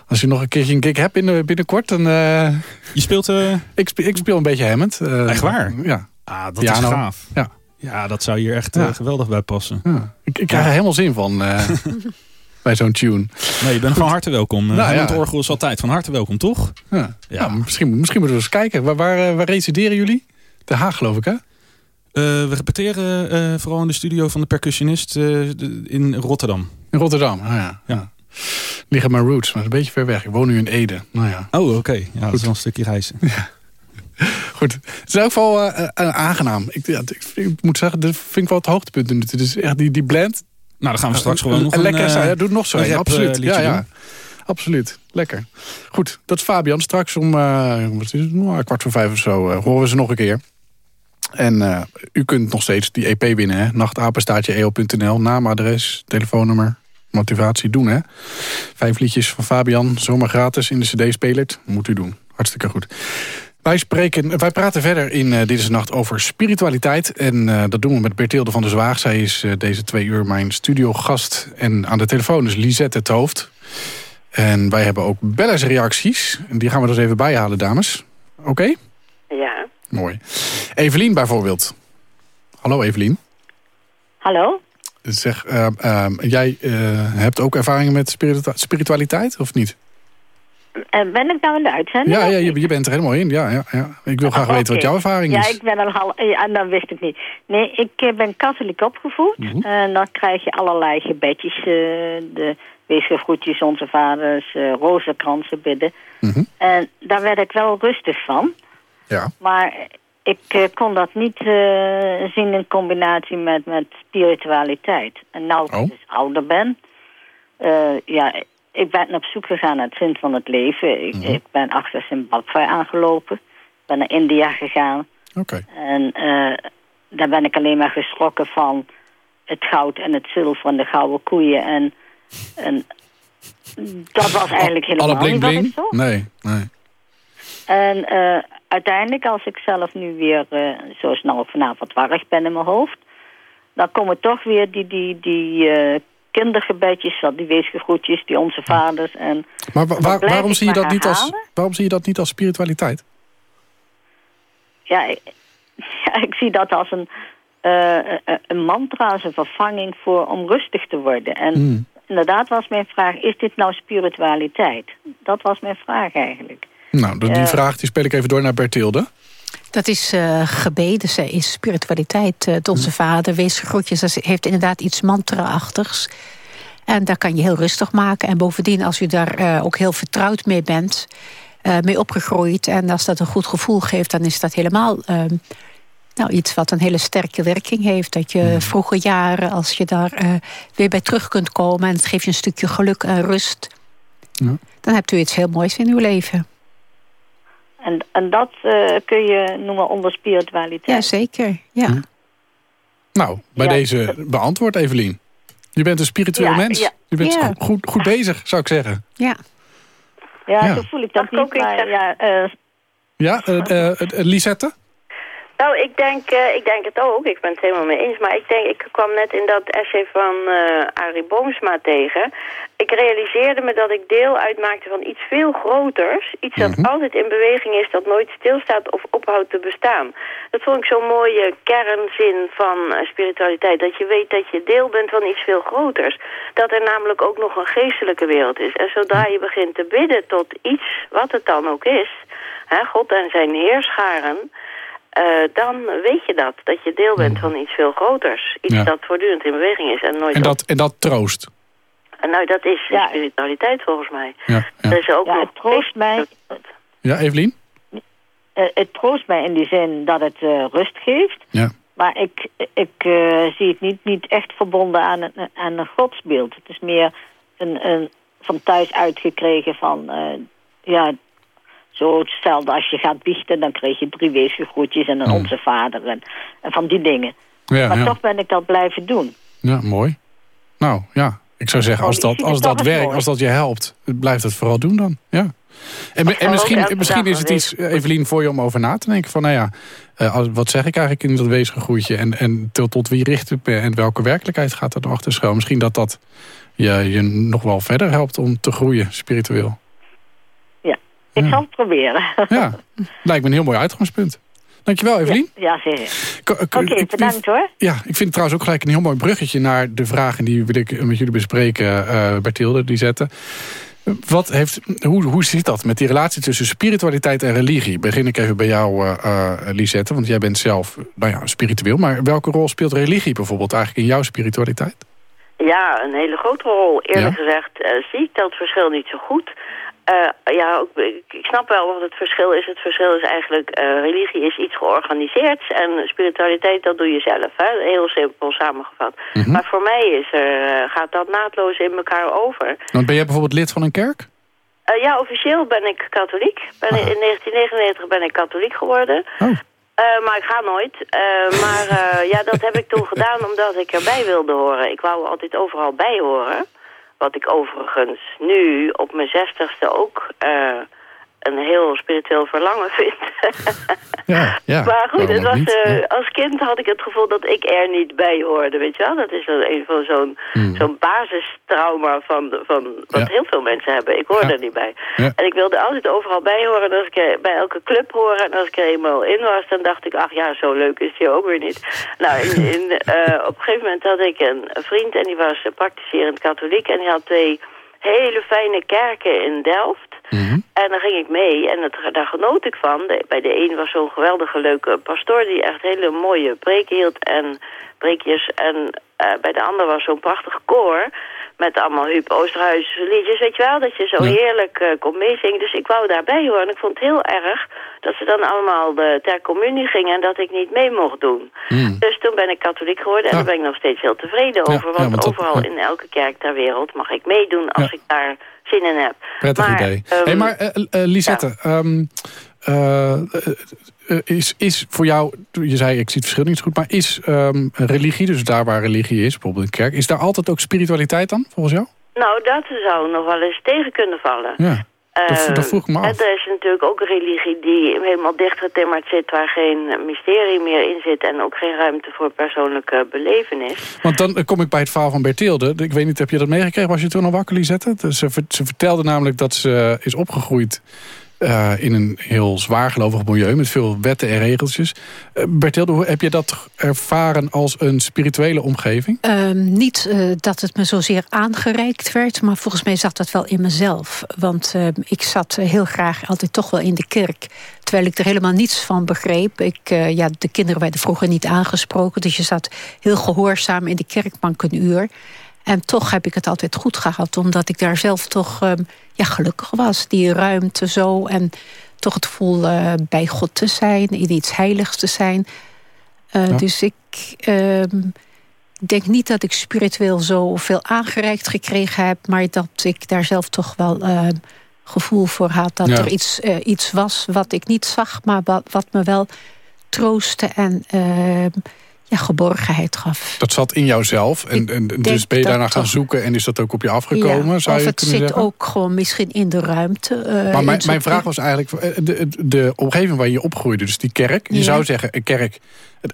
als je nog een keertje een gig hebt binnen, binnenkort, dan... eh, Je speelt, eh, ik, speel, ik speel een beetje Hammond. Echt waar? Ja. ah, dat Piano. is gaaf. Ja. Ja, dat zou hier echt geweldig bij passen. ja. Ik, ik krijg er helemaal zin van bij zo'n tune. Nee, je bent van harte welkom. Nou, Nou, ja. Het orgel is altijd van harte welkom, toch? Ja. Ja. Ja, misschien, misschien moeten we eens kijken. Waar, waar, eh, waar resideren jullie? De Haag, geloof ik, hè? Eh, we repeteren eh, vooral in de studio van de percussionist in Rotterdam. In Rotterdam. Ah, ja. Ja. Liggen mijn roots, maar een beetje ver weg. Ik woon nu in Ede. Nou ja, Oh, oké. Ja, dat is wel een stukje reizen. goed. Het is in elk geval aangenaam. Ik, ja, ik, ik moet zeggen, dat vind ik wel het hoogtepunt. Het is echt die, die blend. Nou, dan gaan we straks gewoon nog en een... lekker eh, zijn. Ja, doe nog zo. een eh, absoluut. liedje ja, ja. doen. Absoluut. Lekker. Goed, dat is Fabian. Straks om eh, wat is het? Nou, kwart voor vijf of zo eh, horen we ze nog een keer. En eh, u kunt nog steeds die EP winnen. Hè? Nachtapenstaatje.eo.nl. Naam, adres, telefoonnummer, motivatie doen. Hè? Vijf liedjes van Fabian. Zomaar gratis in de cd-speler. Moet u doen. Hartstikke goed. Wij, spreken, wij praten verder in eh, Dit is de Nacht over spiritualiteit. En eh, dat doen we met Bertilde van der Zwaag. Zij is eh, deze twee uur mijn studiogast. En aan de telefoon is Lisette het Hoofd. En wij hebben ook bellersreacties. En die gaan we dus even bijhalen, dames. Oké? Ja. Mooi. Evelien bijvoorbeeld. Hallo Evelien. Hallo. Zeg, uh, uh, jij uh, hebt ook ervaringen met spiritualiteit, of niet? Uh, ben ik nou in de uitzending? Ja, ja je, je, bent er helemaal in. Ja, ja, ja. Ik wil graag weten wat jouw ervaring is. Ja, ik ben al half... Ja, dan wist ik niet. Nee, ik ben katholiek opgevoed. Mm -hmm. En dan krijg je allerlei gebedjes. de weesgegroetjes, onze vaders, uh, rozenkransen bidden. Mm -hmm. En daar werd ik wel rustig van. Ja. Maar ik uh, kon dat niet zien in combinatie met, met spiritualiteit. En nou ik oh. dus ouder ben... ja, ik ben op zoek gegaan naar het zin van het leven. Ik, mm -hmm. ik ben achter Zimbabwe aangelopen. ben naar India gegaan. Oké. Okay. En daar ben ik alleen maar geschrokken van het goud en het zilver en de gouden koeien... en en dat was eigenlijk helemaal Alle bling, niet bling? wat zocht. Nee, nee. En uh, uiteindelijk, als ik zelf nu weer, uh, zoals nou vanavond warrig ben in mijn hoofd... dan komen toch weer die, die, die uh, kindergebedjes, die weesgegroetjes, die onze vaders. En maar wa waar, waarom, zie je dat niet als, waarom zie je dat niet als spiritualiteit? Ja, ik, ja, ik zie dat als een, een mantra, als een vervanging voor om rustig te worden. En mm inderdaad was mijn vraag, is dit nou spiritualiteit? Dat was mijn vraag eigenlijk. Nou, die uh, vraag die speel ik even door naar Bertilde. Dat is uh, gebeden, ze is spiritualiteit. Uh, onze hm. vader, wees groetjes, dat heeft inderdaad iets mantra-achtigs. En daar kan je heel rustig maken. En bovendien, als je daar uh, ook heel vertrouwd mee bent... mee opgegroeid en als dat een goed gevoel geeft... dan is dat helemaal ehm, nou, iets wat een hele sterke werking heeft. Dat je mm. vroege jaren, als je daar weer bij terug kunt komen... en het geeft je een stukje geluk en rust... Ja. dan hebt u iets heel moois in uw leven. En, en dat uh, kun je noemen onder spiritualiteit? Ja, zeker. Ja. Hm. Nou, bij ja. deze beantwoord, Evelien. Je bent een spiritueel ja, mens. Je bent goed, goed bezig, zou ik zeggen. Ja. Ja, zo voel ik dat niet. Maar, ja, uh... ja Lisette? Nou, ik denk, uh, ik denk het ook. Ik ben het helemaal mee eens. Maar ik denk, ik kwam net in dat essay van uh, Arie Boomsma tegen. Ik realiseerde me dat ik deel uitmaakte van iets veel groters. Iets dat Mhm. altijd in beweging is, dat nooit stilstaat of ophoudt te bestaan. Dat vond ik zo'n mooie kernzin van uh, spiritualiteit. Dat je weet dat je deel bent van iets veel groters. Dat er namelijk ook nog een geestelijke wereld is. En zodra je begint te bidden tot iets, wat het dan ook is... Hè, God en zijn heerscharen... Uh, dan weet je dat. Dat je deel bent van iets veel groters. Iets Ja. dat voortdurend in beweging is en nooit... En dat, en dat troost. op- Nou, dat is spiritualiteit volgens mij. Ja, ja. is ook Ja, het troost mij, ja Evelien? eh, het troost mij in die zin dat het eh, rust geeft. Ja. Maar ik, ik eh, zie het niet, niet echt verbonden aan een, aan een godsbeeld. Het is meer een, een van thuis uitgekregen van... eh, ja, zo hetzelfde als je gaat biechten... dan kreeg je drie weesgegroetjes en een onze vader en, en van die dingen. Ja, maar ja. toch ben ik dat blijven doen. ja, mooi. Nou, ja. Ik zou zeggen, als Oh, ik dat, als dat werkt, als dat je helpt, blijf het vooral doen dan. Ja. En, en misschien, misschien is het iets, eh, Evelien, voor je om over na te denken. Van, nou ja, eh, wat zeg ik eigenlijk in dat weesgegroetje? En, en tot, tot wie richt het me? En welke werkelijkheid gaat er achter schuil? Misschien dat dat je, je nog wel verder helpt om te groeien, spiritueel. Ik Ja. zal het proberen. Ja, lijkt me een heel mooi uitgangspunt. Dankjewel, Evelien. Ja, zeker. K- k- Oké, bedankt hoor. Ja, ik vind het trouwens ook gelijk een heel mooi bruggetje... naar de vragen die wil ik met jullie bespreken, eh Bertilde, die zetten. Wat heeft, hoe, hoe zit dat met die relatie tussen spiritualiteit en religie? Begin ik even bij jou, eh eh, Lisette, want jij bent zelf nou ja, spiritueel. Maar welke rol speelt religie bijvoorbeeld eigenlijk in jouw spiritualiteit? Ja, een hele grote rol. Eerlijk Ja? gezegd eh, zie ik dat verschil niet zo goed. Eh, ja, ook, ik, ik snap wel wat het verschil is. Het verschil is eigenlijk, eh, religie is iets georganiseerds en spiritualiteit, dat doe je zelf. Hè? Heel simpel samengevat. Mhm. Maar voor mij is er, eh, gaat dat naadloos in elkaar over. Want ben jij bijvoorbeeld lid van een kerk? Ja, officieel ben ik katholiek. Ben, Ah. in 1999 ben ik katholiek geworden. Oh. Maar ik ga nooit. Maar ja, dat heb ik toen gedaan omdat ik erbij wilde horen. Ik wou altijd overal bij horen. Wat ik overigens nu op mijn zestigste ook eh, een heel spiritueel verlangen vind. ja, ja, maar goed, het was, uh, als kind had ik het gevoel dat ik er niet bij hoorde, weet je wel? Dat is een van zo'n Hmm. zo'n basistrauma van, van wat heel veel mensen hebben. Ik hoorde er niet bij. En ik wilde altijd overal bij horen. En als ik er, bij elke club horen en als ik er eenmaal in was, dan dacht ik, ach ja, zo leuk is die ook weer niet. Nou, in, in, uh, op een gegeven moment had ik een vriend en die was praktiserend katholiek en die had twee hele fijne kerken in Delft. Mhm. En daar ging ik mee en het, daar genoot ik van. De, bij de een was zo'n geweldige leuke pastoor die echt hele mooie preken hield en preekjes. En uh, bij de ander was zo'n prachtig koor met allemaal Huub Oosterhuis liedjes, weet je wel, dat je zo Ja. heerlijk uh, kon meezingen. Dus ik wou daarbij horen en ik vond het heel erg dat ze dan allemaal de, ter communie gingen en dat ik niet mee mocht doen. Hmm. Dus toen ben ik katholiek geworden en Ja. daar ben ik nog steeds heel tevreden over. ja, Want overal in elke kerk ter wereld mag ik meedoen als ik daar zin in heb. Prettig maar, idee. ehm, hey, maar eh, Lisette, ehm, eh, is, is voor jou, je zei ik zie het verschil niet zo goed, maar is ehm, religie, dus daar waar religie is, bijvoorbeeld een kerk, is daar altijd ook spiritualiteit dan, volgens jou? Nou, dat zou nog wel eens tegen kunnen vallen. Ja, dat, Eh, dat vroeg ik me en af. er is natuurlijk ook een religie die helemaal dichtgetimmerd zit... waar geen mysterie meer in zit... en ook geen ruimte voor persoonlijke belevenis. Want dan eh, kom ik bij het verhaal van Bertilde. Ik weet niet, heb je dat meegekregen? Was je toen al wakker, Lisette? Dus Ze, ver- ze vertelde namelijk dat ze is opgegroeid... eh, in een heel zwaargelovig milieu met veel wetten en regeltjes. Bertilde, hoe heb je dat ervaren als een spirituele omgeving? Ehm, niet eh, dat het me zozeer aangereikt werd, maar volgens mij zat dat wel in mezelf. Want ik zat heel graag altijd toch wel in de kerk. Terwijl ik er helemaal niets van begreep. Ik, ja, de kinderen werden vroeger niet aangesproken. Dus je zat heel gehoorzaam in de kerkbank een uur. En toch heb ik het altijd goed gehad. Omdat ik daar zelf toch ehm, ja, gelukkig was. Die ruimte zo. En toch het gevoel eh, bij God te zijn. In iets heiligs te zijn. Eh, Ja. Dus ik ehm, denk niet dat ik spiritueel zo veel aangereikt gekregen heb. Maar dat ik daar zelf toch wel ehm, gevoel voor had. Dat Ja. er iets, eh, iets was wat ik niet zag. Maar wat, wat me wel troostte en ja, geborgenheid gaf. Dat zat in jouzelf. En, en dus ben je dat daarna gaan toch. zoeken en is dat ook op je afgekomen? Ja, zou of je het zit zeggen? ook gewoon misschien in de ruimte. eh, Maar mijn, mijn vraag was eigenlijk, eh, de, de, omgeving waar je opgroeide, dus die kerk. Je Ja. zou zeggen, een kerk,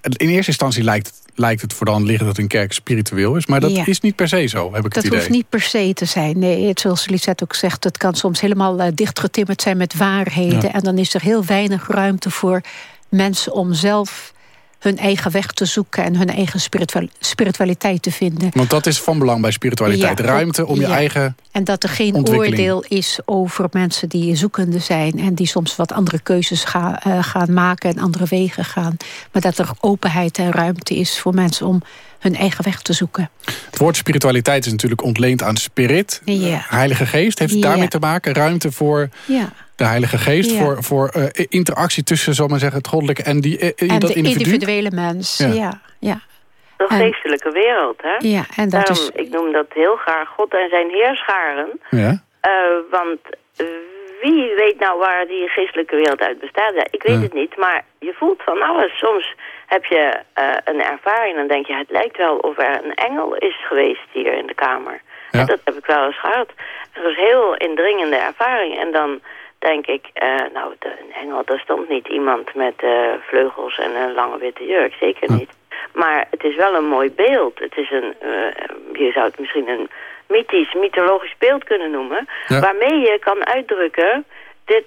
in eerste instantie lijkt, lijkt het voor dan liggen dat een kerk spiritueel is. Maar dat Ja. is niet per se zo, heb ik Dat het idee. hoeft niet per se te zijn. Nee, zoals Lisette ook zegt, het kan soms helemaal eh, dichtgetimmerd zijn met waarheden. En dan is er heel weinig ruimte voor mensen om zelf hun eigen weg te zoeken... en hun eigen spiritual- spiritualiteit te vinden. Want dat is van belang bij spiritualiteit. Ja, Ruimte om je eigen... En dat er geen oordeel is over mensen die zoekende zijn... en die soms wat andere keuzes ga- eh, gaan maken en andere wegen gaan. Maar dat er openheid en ruimte is voor mensen om hun eigen weg te zoeken. Het woord spiritualiteit is natuurlijk ontleend aan spirit. Ja. Heilige geest, heeft het Ja. daarmee te maken? Ruimte voor Ja. de heilige geest, Ja. voor, voor eh, interactie tussen, zal maar zeggen, het goddelijke en, die, eh, En dat de individu? individuele mens, Ja. ja. ja, De En- geestelijke wereld, hè? Ja, en dat Daarom, is... ik noem dat heel graag God en zijn heerscharen. Ja. Eh, want eh, wie weet nou waar die geestelijke wereld uit bestaat? Ja, ik weet Ja. het niet, maar je voelt van alles. Soms heb je eh, een ervaring dan denk je... het lijkt wel of er een engel is geweest hier in de kamer. Ja. En dat heb ik wel eens gehad. Het was een heel indringende ervaring. En dan denk ik, eh, nou, de, een engel, daar stond niet iemand met eh, vleugels en een lange witte jurk. Zeker niet. Maar het is wel een mooi beeld. Het is een, je zou het misschien een mythisch, mythologisch beeld kunnen noemen. Ja. Waarmee je kan uitdrukken, dit,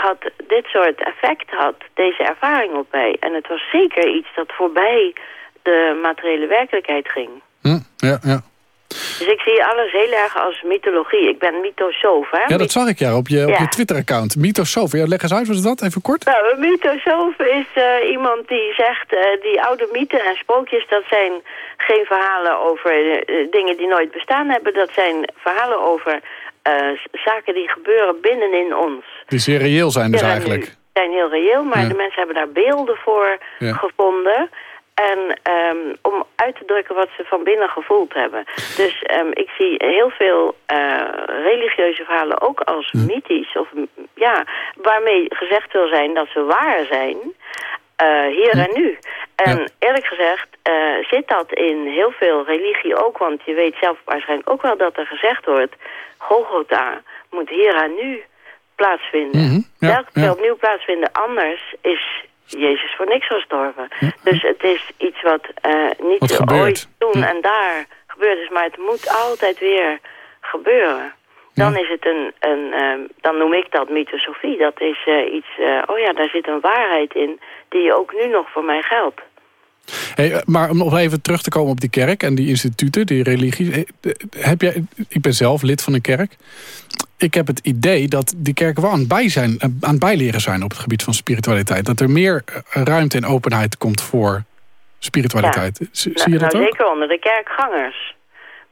had, dit soort effect had deze ervaring op mij. En het was zeker iets dat voorbij de materiële werkelijkheid ging. Hm, ja, ja. Dus ik zie alles heel erg als mythologie. Ik ben mythosoof, hè? ja, dat zag ik ja, op je, op je Twitter-account. Mythosoof. Ja, leg eens uit, wat is dat? Even kort. Nou, een mythosoof is eh, iemand die zegt... eh, die oude mythen en sprookjes, dat zijn geen verhalen over eh, dingen die nooit bestaan hebben. Dat zijn verhalen over zaken die gebeuren binnenin ons. Die zeer reëel zijn dus Ja, eigenlijk. nu zijn heel reëel, maar Ja. de mensen hebben daar beelden voor Ja. gevonden. En ehm, om uit te drukken wat ze van binnen gevoeld hebben. Dus ehm, ik zie heel veel eh, religieuze verhalen ook als Hm. mythisch. Of, ja, waarmee gezegd wil zijn dat ze waar zijn. eh, hier en nu. En Ja. eerlijk gezegd eh, zit dat in heel veel religie ook. Want je weet zelf waarschijnlijk ook wel dat er gezegd wordt... Golgotha moet hier en nu plaatsvinden. Mhm, ja, Elke keer opnieuw plaatsvinden. Anders is Jezus voor niks gestorven. Dus het is iets wat uh, niet wat ooit toen en daar gebeurd is. Maar het moet altijd weer gebeuren. Dan is het een, een uh, dan noem ik dat mythosofie. Dat is uh, iets, oh ja, daar zit een waarheid in die ook nu nog voor mij geldt. Hey, maar om nog even terug te komen op die kerk en die instituten, die religie. Heb jij, ik ben zelf lid van een kerk. Ik heb het idee dat die kerken wel aan het, bij zijn, aan het bijleren zijn op het gebied van spiritualiteit. Dat er meer ruimte en openheid komt voor spiritualiteit. Ja. Zie nou, je dat nou, ook? Zeker onder de kerkgangers.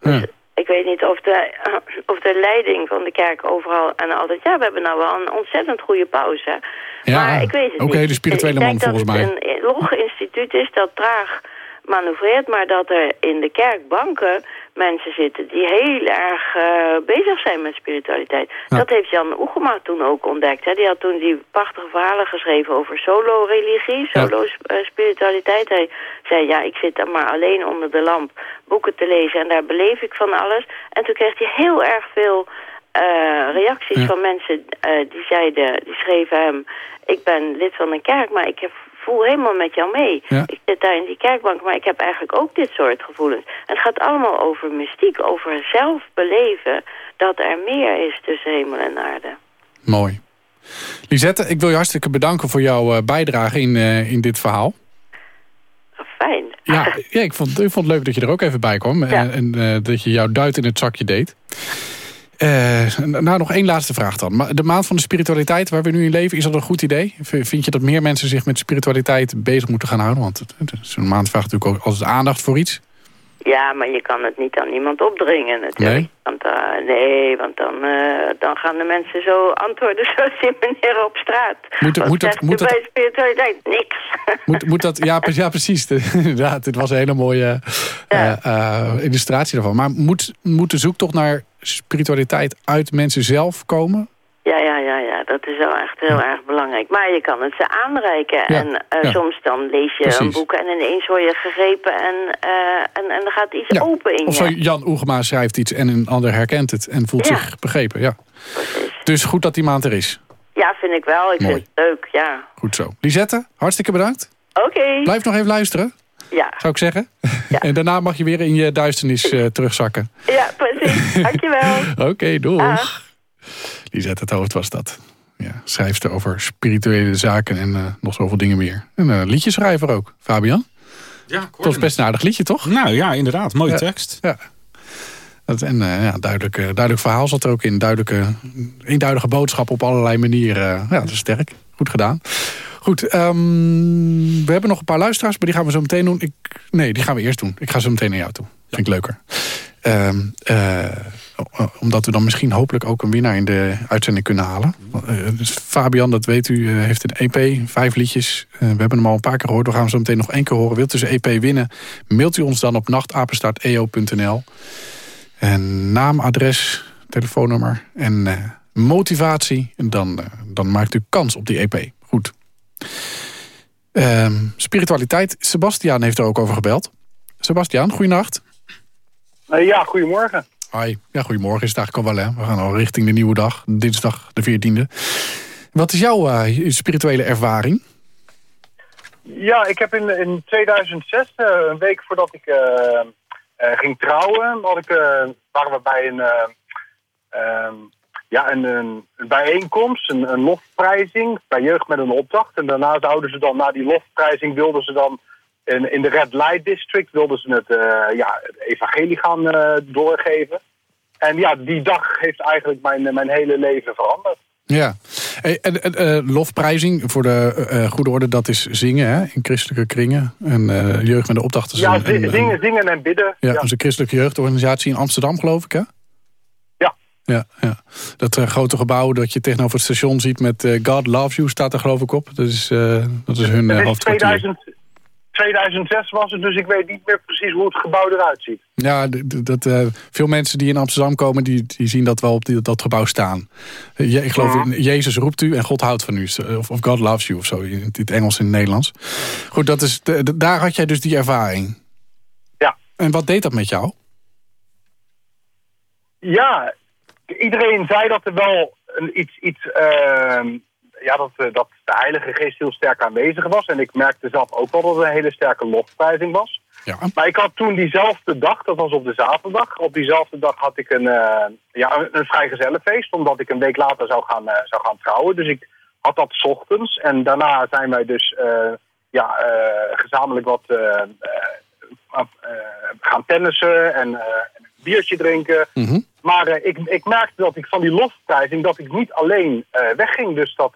Dus ik weet niet of de, of de leiding van de kerk overal en altijd... Ja, we hebben nou wel een ontzettend goede pauze. Ja, maar ik weet het ook niet. hele spirituele man volgens mij. Ik denk dat het een log instituut is dat traag manoeuvreert... maar dat er in de kerkbanken mensen zitten die heel erg uh, bezig zijn met spiritualiteit. Ja. Dat heeft Jan Oegema toen ook ontdekt. Hè. Die had toen die prachtige verhalen geschreven over solo-religie, solo-spiritualiteit. Hij zei, ja, ik zit dan maar alleen onder de lamp boeken te lezen en daar beleef ik van alles. En toen kreeg hij heel erg veel uh, reacties ja. van mensen uh, die zeiden, die schreven hem... ik ben lid van een kerk, maar ik heb voel helemaal met jou mee. Ja. Ik zit daar in die kerkbank, maar ik heb eigenlijk ook dit soort gevoelens. Het gaat allemaal over mystiek, over zelf beleven dat er meer is tussen hemel en aarde. Mooi. Lisette, ik wil je hartstikke bedanken voor jouw uh, bijdrage in, uh, in dit verhaal. Fijn. Ja, ja ik, vond, ik vond het leuk dat je er ook even bij kwam. Ja. En, en uh, dat je jouw duit in het zakje deed. Uh, nou, nog één laatste vraag dan. De maand van de spiritualiteit waar we nu in leven, is dat een goed idee? Vind je dat meer mensen zich met spiritualiteit bezig moeten gaan houden? Want zo'n maand vraagt natuurlijk ook altijd aandacht voor iets. Ja, maar je kan het niet aan iemand opdringen natuurlijk. Nee? Want, uh, nee, want dan, uh, dan gaan de mensen zo antwoorden zoals die meneer op straat. Moet, Wat moet dat, moet dat, bij spiritualiteit? Niks. Moet, moet dat, ja, ja precies. Inderdaad, dit was een hele mooie ja. illustratie daarvan. Maar moet, moet de zoektocht naar spiritualiteit uit mensen zelf komen? Ja, ja, ja, ja, dat is wel echt heel ja. erg belangrijk. Maar je kan het ze aanreiken. Ja. En uh, ja. soms dan lees je Precies. een boek en ineens word je gegrepen en, uh, en, en er gaat iets open in Of zo Jan Oegema schrijft iets en een ander herkent het en voelt zich begrepen. Ja. Precies. Dus goed dat die maand er is. Ja, vind ik wel. Ik Mooi. vind het leuk, ja. Goed zo. Lisette, hartstikke bedankt. Oké. Blijf nog even luisteren, Ja. zou ik zeggen. En daarna mag je weer in je duisternis eh, terugzakken. ja, precies. Dankjewel. Oké, doeg. Dag. Lisette het hoofd was dat. Ja, schrijft over spirituele zaken en eh, nog zoveel dingen meer. En uh, liedjeschrijver ook, Fabian. Ja, Dat was best een aardig liedje, toch? Nou ja, inderdaad. Mooie Ja. tekst. Ja. Dat, en uh, ja, duidelijk, uh, duidelijk verhaal zat er ook in. Duidelijke, eenduidige boodschap op allerlei manieren. Ja, dat is sterk. Goed gedaan. Goed, um, we hebben nog een paar luisteraars, maar die gaan we zo meteen doen. Ik, nee, die gaan we eerst doen. Ik ga zo meteen naar jou toe. Vind ik leuker. Um, uh, omdat we dan misschien hopelijk ook een winnaar in de uitzending kunnen halen. dus Fabian, dat weet u, heeft een EP, vijf liedjes. we hebben hem al een paar keer gehoord. We gaan hem zo meteen nog één keer horen. Wilt u zijn EP winnen? Mailt u ons dan op nachtapenstaarteo.nl. En naam, adres, telefoonnummer en motivatie. En dan, dan maakt u kans op die EP. Um, spiritualiteit. Sebastiaan heeft er ook over gebeld. Sebastiaan, goeienacht. Uh, ja, goedemorgen. Hoi. Ja, goedemorgen is het eigenlijk al wel, hè. We gaan al richting de nieuwe dag, dinsdag de 14e. Wat is jouw uh, spirituele ervaring? Ja, ik heb in, in 2006, uh, een week voordat ik ging trouwen, had ik, waren we bij een, um, ja, een, een, een bijeenkomst, een, een lofprijzing bij Jeugd met een Opdracht. En daarna zouden ze dan, na die lofprijzing, wilden ze dan in, in de Red Light District wilden ze het, uh, ja, het evangelie gaan uh, doorgeven. En ja, die dag heeft eigenlijk mijn, mijn hele leven veranderd. Ja, en, en uh, lofprijzing voor de goede orde, dat is zingen hè, in christelijke kringen. En jeugd met de opdracht is Ja, zingen, een, zingen en bidden. Ja, ja. Een christelijke jeugdorganisatie in Amsterdam, geloof ik, hè? Ja. Ja, dat grote gebouw dat je tegenover het station ziet met God Loves You staat er geloof ik op. Dat is, dat is hun hoofdkwartier. 2000... 2006 was het, dus ik weet niet meer precies hoe het gebouw eruit ziet. Ja, dat, uh, veel mensen die in Amsterdam komen, die, die zien dat wel op die, dat gebouw staan. Je, ik geloof, uh -huh. Jezus roept u en God houdt van u. Of, of God loves you, of zo, in het Engels en het Nederlands. Goed, dat is, daar had jij dus die ervaring. Ja. En wat deed dat met jou? Ja, iedereen zei dat er wel een, iets, iets ehm, ja, dat, dat de Heilige Geest heel sterk aanwezig was. En ik merkte zelf ook wel dat het een hele sterke lofprijzing was. Ja. Maar ik had toen diezelfde dag, dat was op de zaterdag, op diezelfde dag had ik een, uh, ja, een, een vrijgezellenfeest, omdat ik een week later zou gaan, uh, zou gaan trouwen. Dus ik had dat s ochtends en daarna zijn wij dus uh, ja, gezamenlijk wat gaan tennissen en biertje drinken. Mhm. Maar ik, ik merkte dat ik van die lofprijzing, dat ik niet alleen wegging. Dus dat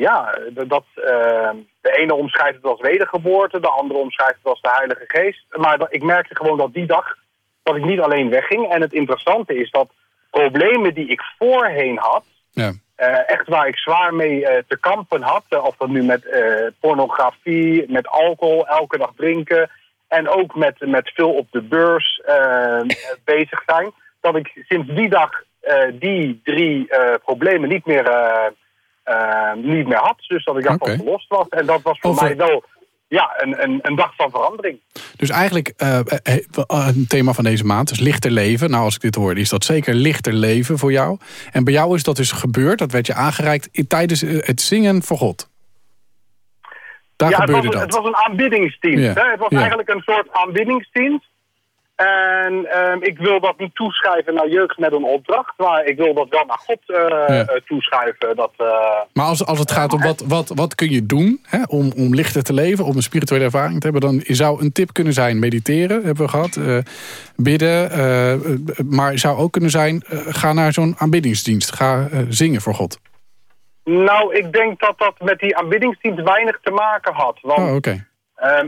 ja, dat, uh, de ene omschrijft het als wedergeboorte, de andere omschrijft het als de Heilige Geest. Maar ik merkte gewoon dat die dag dat ik niet alleen wegging. En het interessante is dat problemen die ik voorheen had, ja. uh, echt waar ik zwaar mee te kampen had, of dat nu met pornografie, met alcohol, elke dag drinken en ook met, met veel op de beurs bezig zijn, dat ik sinds die dag die drie problemen niet meer niet meer had. Dus dat ik daarvan okay. verlost was. En dat was voor mij wel ja, een, een, een, dag van verandering. Dus eigenlijk uh, een thema van deze maand is lichter leven. Nou, als ik dit hoor, is dat zeker lichter leven voor jou. En bij jou is dat dus gebeurd, dat werd je aangereikt tijdens het zingen voor God. Daar ja, gebeurde het was, dat. Het was een aanbiddingsdienst. Ja. Hè? Het was ja. eigenlijk een soort aanbiddingsdienst. En um, ik wil dat niet toeschrijven naar jeugd met een opdracht. Maar ik wil dat wel naar God uh, ja. toeschrijven. Dat, uh, maar als, als het gaat om wat, wat, wat kun je doen hè, om, om lichter te leven, om een spirituele ervaring te hebben, dan zou een tip kunnen zijn mediteren, hebben we gehad. Uh, bidden. maar zou ook kunnen zijn, ga naar zo'n aanbiddingsdienst. Ga zingen voor God. Nou, ik denk dat dat met die aanbiddingsdienst weinig te maken had. Want oh, okay.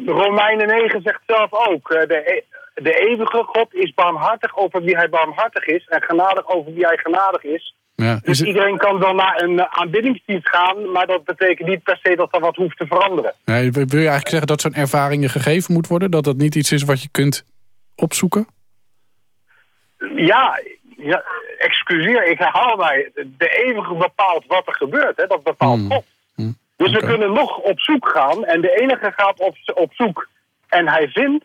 Romeinen 9 zegt zelf ook, de, de eeuwige God is barmhartig over wie hij barmhartig is... en genadig over wie hij genadig is. Ja, dus het... iedereen kan wel naar een aanbiddingsdienst gaan... maar dat betekent niet per se dat er wat hoeft te veranderen. Nee, wil je eigenlijk zeggen dat zo'n ervaring je gegeven moet worden? Dat dat niet iets is wat je kunt opzoeken? Ja, ja excuseer, ik herhaal mij. De eeuwige bepaalt wat er gebeurt, hè? dat bepaalt Hmm. God. Dus Oké. we kunnen nog op zoek gaan en de enige gaat op, op zoek en hij vindt...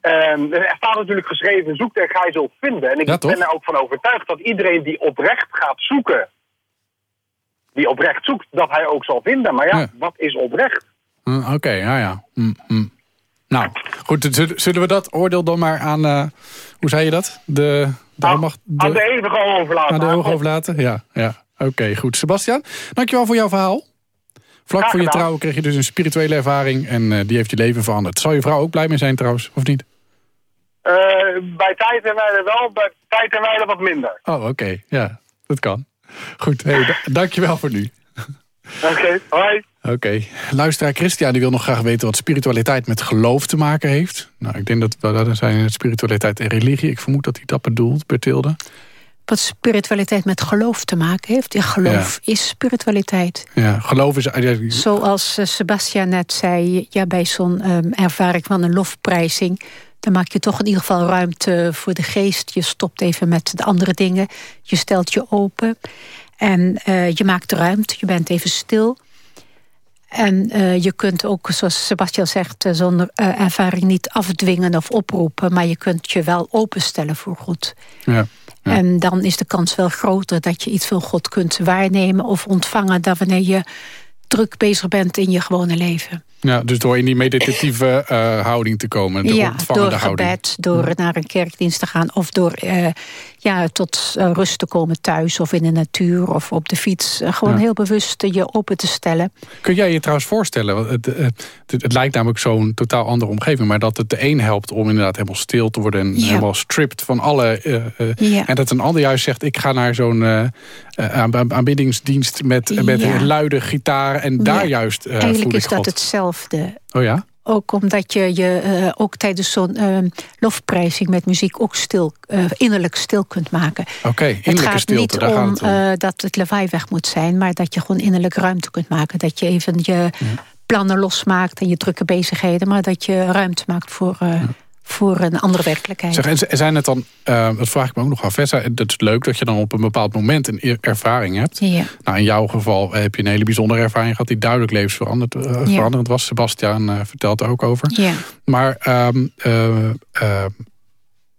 Er staat natuurlijk geschreven, zoek en gij zult vinden. En ik Ja, ben er ook van overtuigd dat iedereen die oprecht gaat zoeken... die oprecht zoekt, dat hij ook zal vinden. Maar ja, Ja. wat is oprecht? Hm, Oké, ja, ja. Nou, goed, zullen- zullen we dat oordeel dan maar aan, eh, hoe zei je dat? De, de, almacht- Aan de eeuwige overlaten. aan de aan ogen God. overlaten? Ja, ja. Oké, goed. Sebastian, dankjewel voor jouw verhaal. Vlak voor je trouwen kreeg je dus een spirituele ervaring... en eh, die heeft je leven veranderd. Zal je vrouw ook blij mee zijn trouwens, of niet? Eh, bij tijd en wijle wel, bij tijd en wijle wat minder. Oh, oké. Ja, dat kan. Goed, hey, da- dankjewel voor nu. Oké, hoi. Oké. Luisteraar Christian die wil nog graag weten wat spiritualiteit met geloof te maken heeft. Nou, ik denk dat we dat zijn spiritualiteit en religie. Ik vermoed dat hij dat bedoelt, Bertilde. Wat spiritualiteit met geloof te maken heeft. Ja, geloof is spiritualiteit. Ja, geloof is... Zoals eh, Sebastian net zei, ja, bij zo'n ehm, ervaring van een lofprijzing... dan maak je toch in ieder geval ruimte voor de geest. Je stopt even met de andere dingen. Je stelt je open. En eh, je maakt ruimte, je bent even stil. En eh, je kunt ook, zoals Sebastian zegt... eh, zo'n eh, ervaring niet afdwingen of oproepen... maar je kunt je wel openstellen voor God. ja. En dan is de kans wel groter dat je iets van God kunt waarnemen of ontvangen... dan wanneer je druk bezig bent in je gewone leven. Ja, dus door in die meditatieve houding te komen. De ja, door houding. gebed, door naar een kerkdienst te gaan... of door ja, tot eh, rust te komen thuis of in de natuur of op de fiets. Eh, gewoon Ja. heel bewust je open te stellen. Kun jij je trouwens voorstellen, want het, eh, het, het lijkt namelijk zo'n totaal andere omgeving... maar dat het de een helpt om inderdaad helemaal stil te worden... en Ja. helemaal stripped van alle... Ja. En dat een ander juist zegt, ik ga naar zo'n aan- aanbiddingsdienst... met, met luide gitaar en daar juist Eigenlijk voel ik is dat God. hetzelfde. Oh ja? Ook omdat je je eh, ook tijdens zo'n eh, lofprijzing met muziek... ook stil, eh, innerlijk stil kunt maken. Oké, Het innerlijke gaat stilte, niet daar om het om. eh, dat het lawaai weg moet zijn... maar dat je gewoon innerlijk ruimte kunt maken. Dat je even je plannen losmaakt en je drukke bezigheden... maar dat je ruimte maakt voor, voor een andere werkelijkheid. Zeg, en zijn het dan, eh, dat vraag ik me ook nog af, hè, dat is leuk dat je dan op een bepaald moment een e- ervaring hebt. Ja. Nou, in jouw geval heb je een hele bijzondere ervaring gehad die duidelijk levensveranderend eh, veranderend was. Sebastiaan eh, vertelt er ook over. Ja. Maar ehm, eh, eh,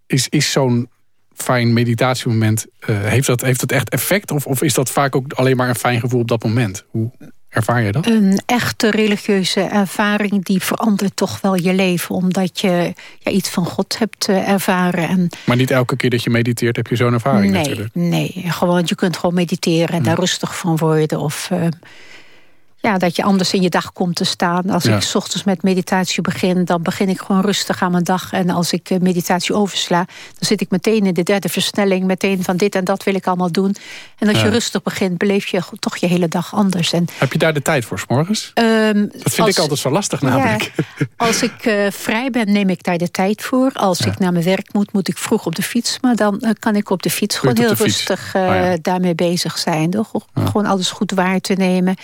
is, is zo'n fijn meditatiemoment, uh, heeft, dat, heeft dat echt effect? Of, of is dat vaak ook alleen maar een fijn gevoel op dat moment? Hoe ervaar je dat? Een echte religieuze ervaring die verandert toch wel je leven. Omdat je ja, iets van God hebt uh, ervaren. En... Maar niet elke keer dat je mediteert heb je zo'n ervaring nee, natuurlijk? Nee, gewoon je kunt gewoon mediteren en daar rustig van worden. Of uh, ja, dat je anders in je dag komt te staan. Als ik s ochtends met meditatie begin, dan begin ik gewoon rustig aan mijn dag. En als ik eh, meditatie oversla, dan zit ik meteen in de derde versnelling. Meteen van dit en dat wil ik allemaal doen. En als je rustig begint, beleef je toch je hele dag anders. En, Heb je daar de tijd voor, s morgens? Um, dat vind ik altijd zo lastig namelijk. als ik uh, vrij ben, neem ik daar de tijd voor. Als ik naar mijn werk moet, moet ik vroeg op de fiets. Maar dan uh, kan ik op de fiets gewoon heel rustig uh, daarmee bezig zijn. Toch? Gewoon alles goed waar te nemen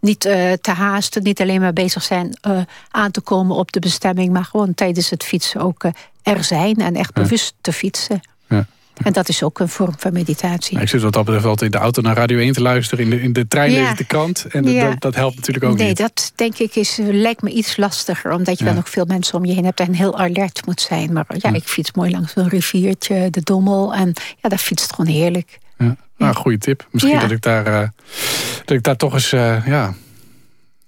niet uh, te haasten, niet alleen maar bezig zijn uh, aan te komen op de bestemming, maar gewoon tijdens het fietsen ook uh, er zijn en echt ja. bewust te fietsen. Ja. En dat is ook een vorm van meditatie. Ja, ik zit wat dat betreft altijd in de auto naar Radio 1 te luisteren. In de, in de trein lees ik de krant. En dat, dat, helpt natuurlijk ook nee, niet. Nee, dat denk ik is, lijkt me iets lastiger. Omdat je dan ook veel mensen om je heen hebt en heel alert moet zijn. Maar ja, ik fiets mooi langs een riviertje, de Dommel. En ja, dat fietst gewoon heerlijk. Nou, goede tip. Misschien ja. dat, ik daar, uh, dat ik daar toch eens... Uh, ja,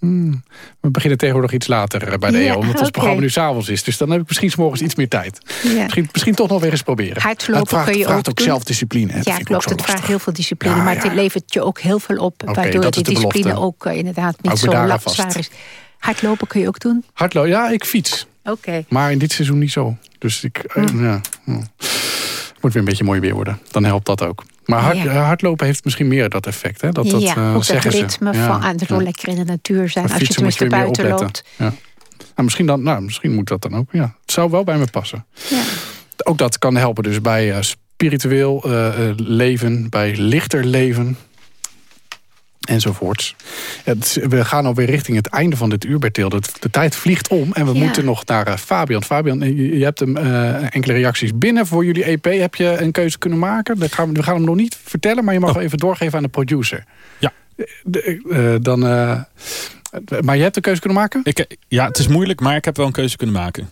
hmm. We beginnen tegenwoordig iets later bij de ja, EO, omdat okay. ons programma nu s'avonds is. Dus dan heb ik misschien s'morgens iets meer tijd. Ja. Misschien, misschien toch nog weer eens proberen. Hardlopen vraagt, kun je vraagt ook, ook zelfdiscipline. Hè? Ja, klopt. Het vraagt heel veel discipline. Maar het levert je ook heel veel op. Okay, waardoor die discipline belofte. ook uh, inderdaad niet zo zwaar is. Hardlopen kun je ook doen? Hardlopen, ja, ik fiets. Oké. Okay. Maar in dit seizoen niet zo. Dus ik... Mm. ja, mm. moet weer een beetje mooi weer worden. Dan helpt dat ook. Maar hard, ja. hardlopen heeft misschien meer dat effect. Hè? Dat, dat, ja, uh, ook dat ritme ze. van ja. lekker in de natuur zijn. Maar als je tenminste buiten loopt. Ja. Nou, misschien, dan, nou, misschien moet dat dan ook. Ja. Het zou wel bij me passen. Ja. Ook dat kan helpen dus bij uh, spiritueel uh, leven. Bij lichter leven. Enzovoorts. Het, we gaan alweer richting het einde van dit uur, Bertil. De, de tijd vliegt om en we ja. moeten nog naar uh, Fabian. Fabian, je, je hebt hem, uh, enkele reacties binnen voor jullie EP. Heb je een keuze kunnen maken? Dat gaan we, we gaan hem nog niet vertellen, maar je mag oh. even doorgeven aan de producer. Ja. De, uh, dan, maar je hebt een keuze kunnen maken? Ik, ja, het is moeilijk, maar ik heb wel een keuze kunnen maken.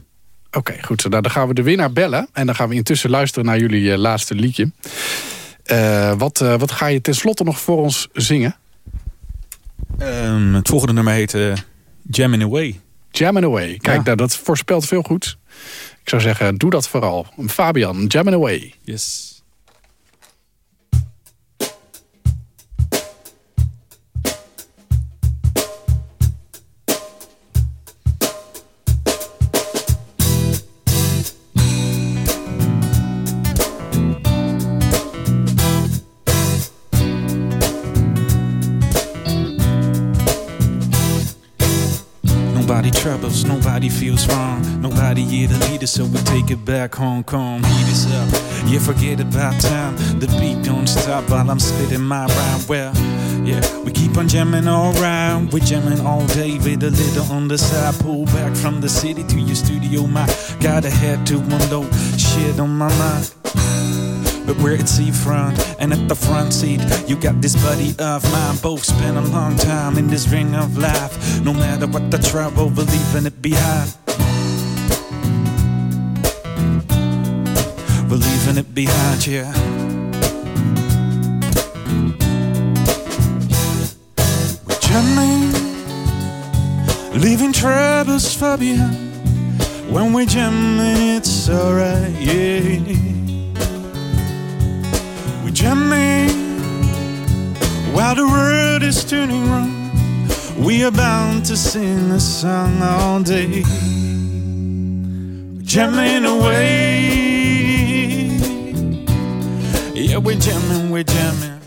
Oké, okay, goed. Nou, dan gaan we de winnaar bellen. En dan gaan we intussen luisteren naar jullie laatste liedje. wat, wat ga je tenslotte nog voor ons zingen? Um, het volgende nummer heet uh, Jam Away. Jam Away. Kijk, ja. nou, dat voorspelt veel goed. Ik zou zeggen, doe dat vooral. Fabian, Jam Away. Yes. Troubles, nobody feels wrong. Nobody here to lead us, so we take it back home. Come heat us up. Yeah, forget about time. The beat don't stop while I'm spitting my rhyme. Well, yeah, we keep on jamming all around. We're jamming all day with a little on the side. Pull back from the city to your studio. My gotta head to one low shit on my mind but we're at seafront and at the front seat. You got this buddy of mine both spent a long time in this ring of life. No matter what the trouble we're leaving it behind. We're leaving it behind yeah. We're jamming leaving troubles far behind. When we're jamming it's alright yeah jamming while the world is turning round. We are bound to sing a song all day, jamming away. Yeah, we're jamming, we're jamming.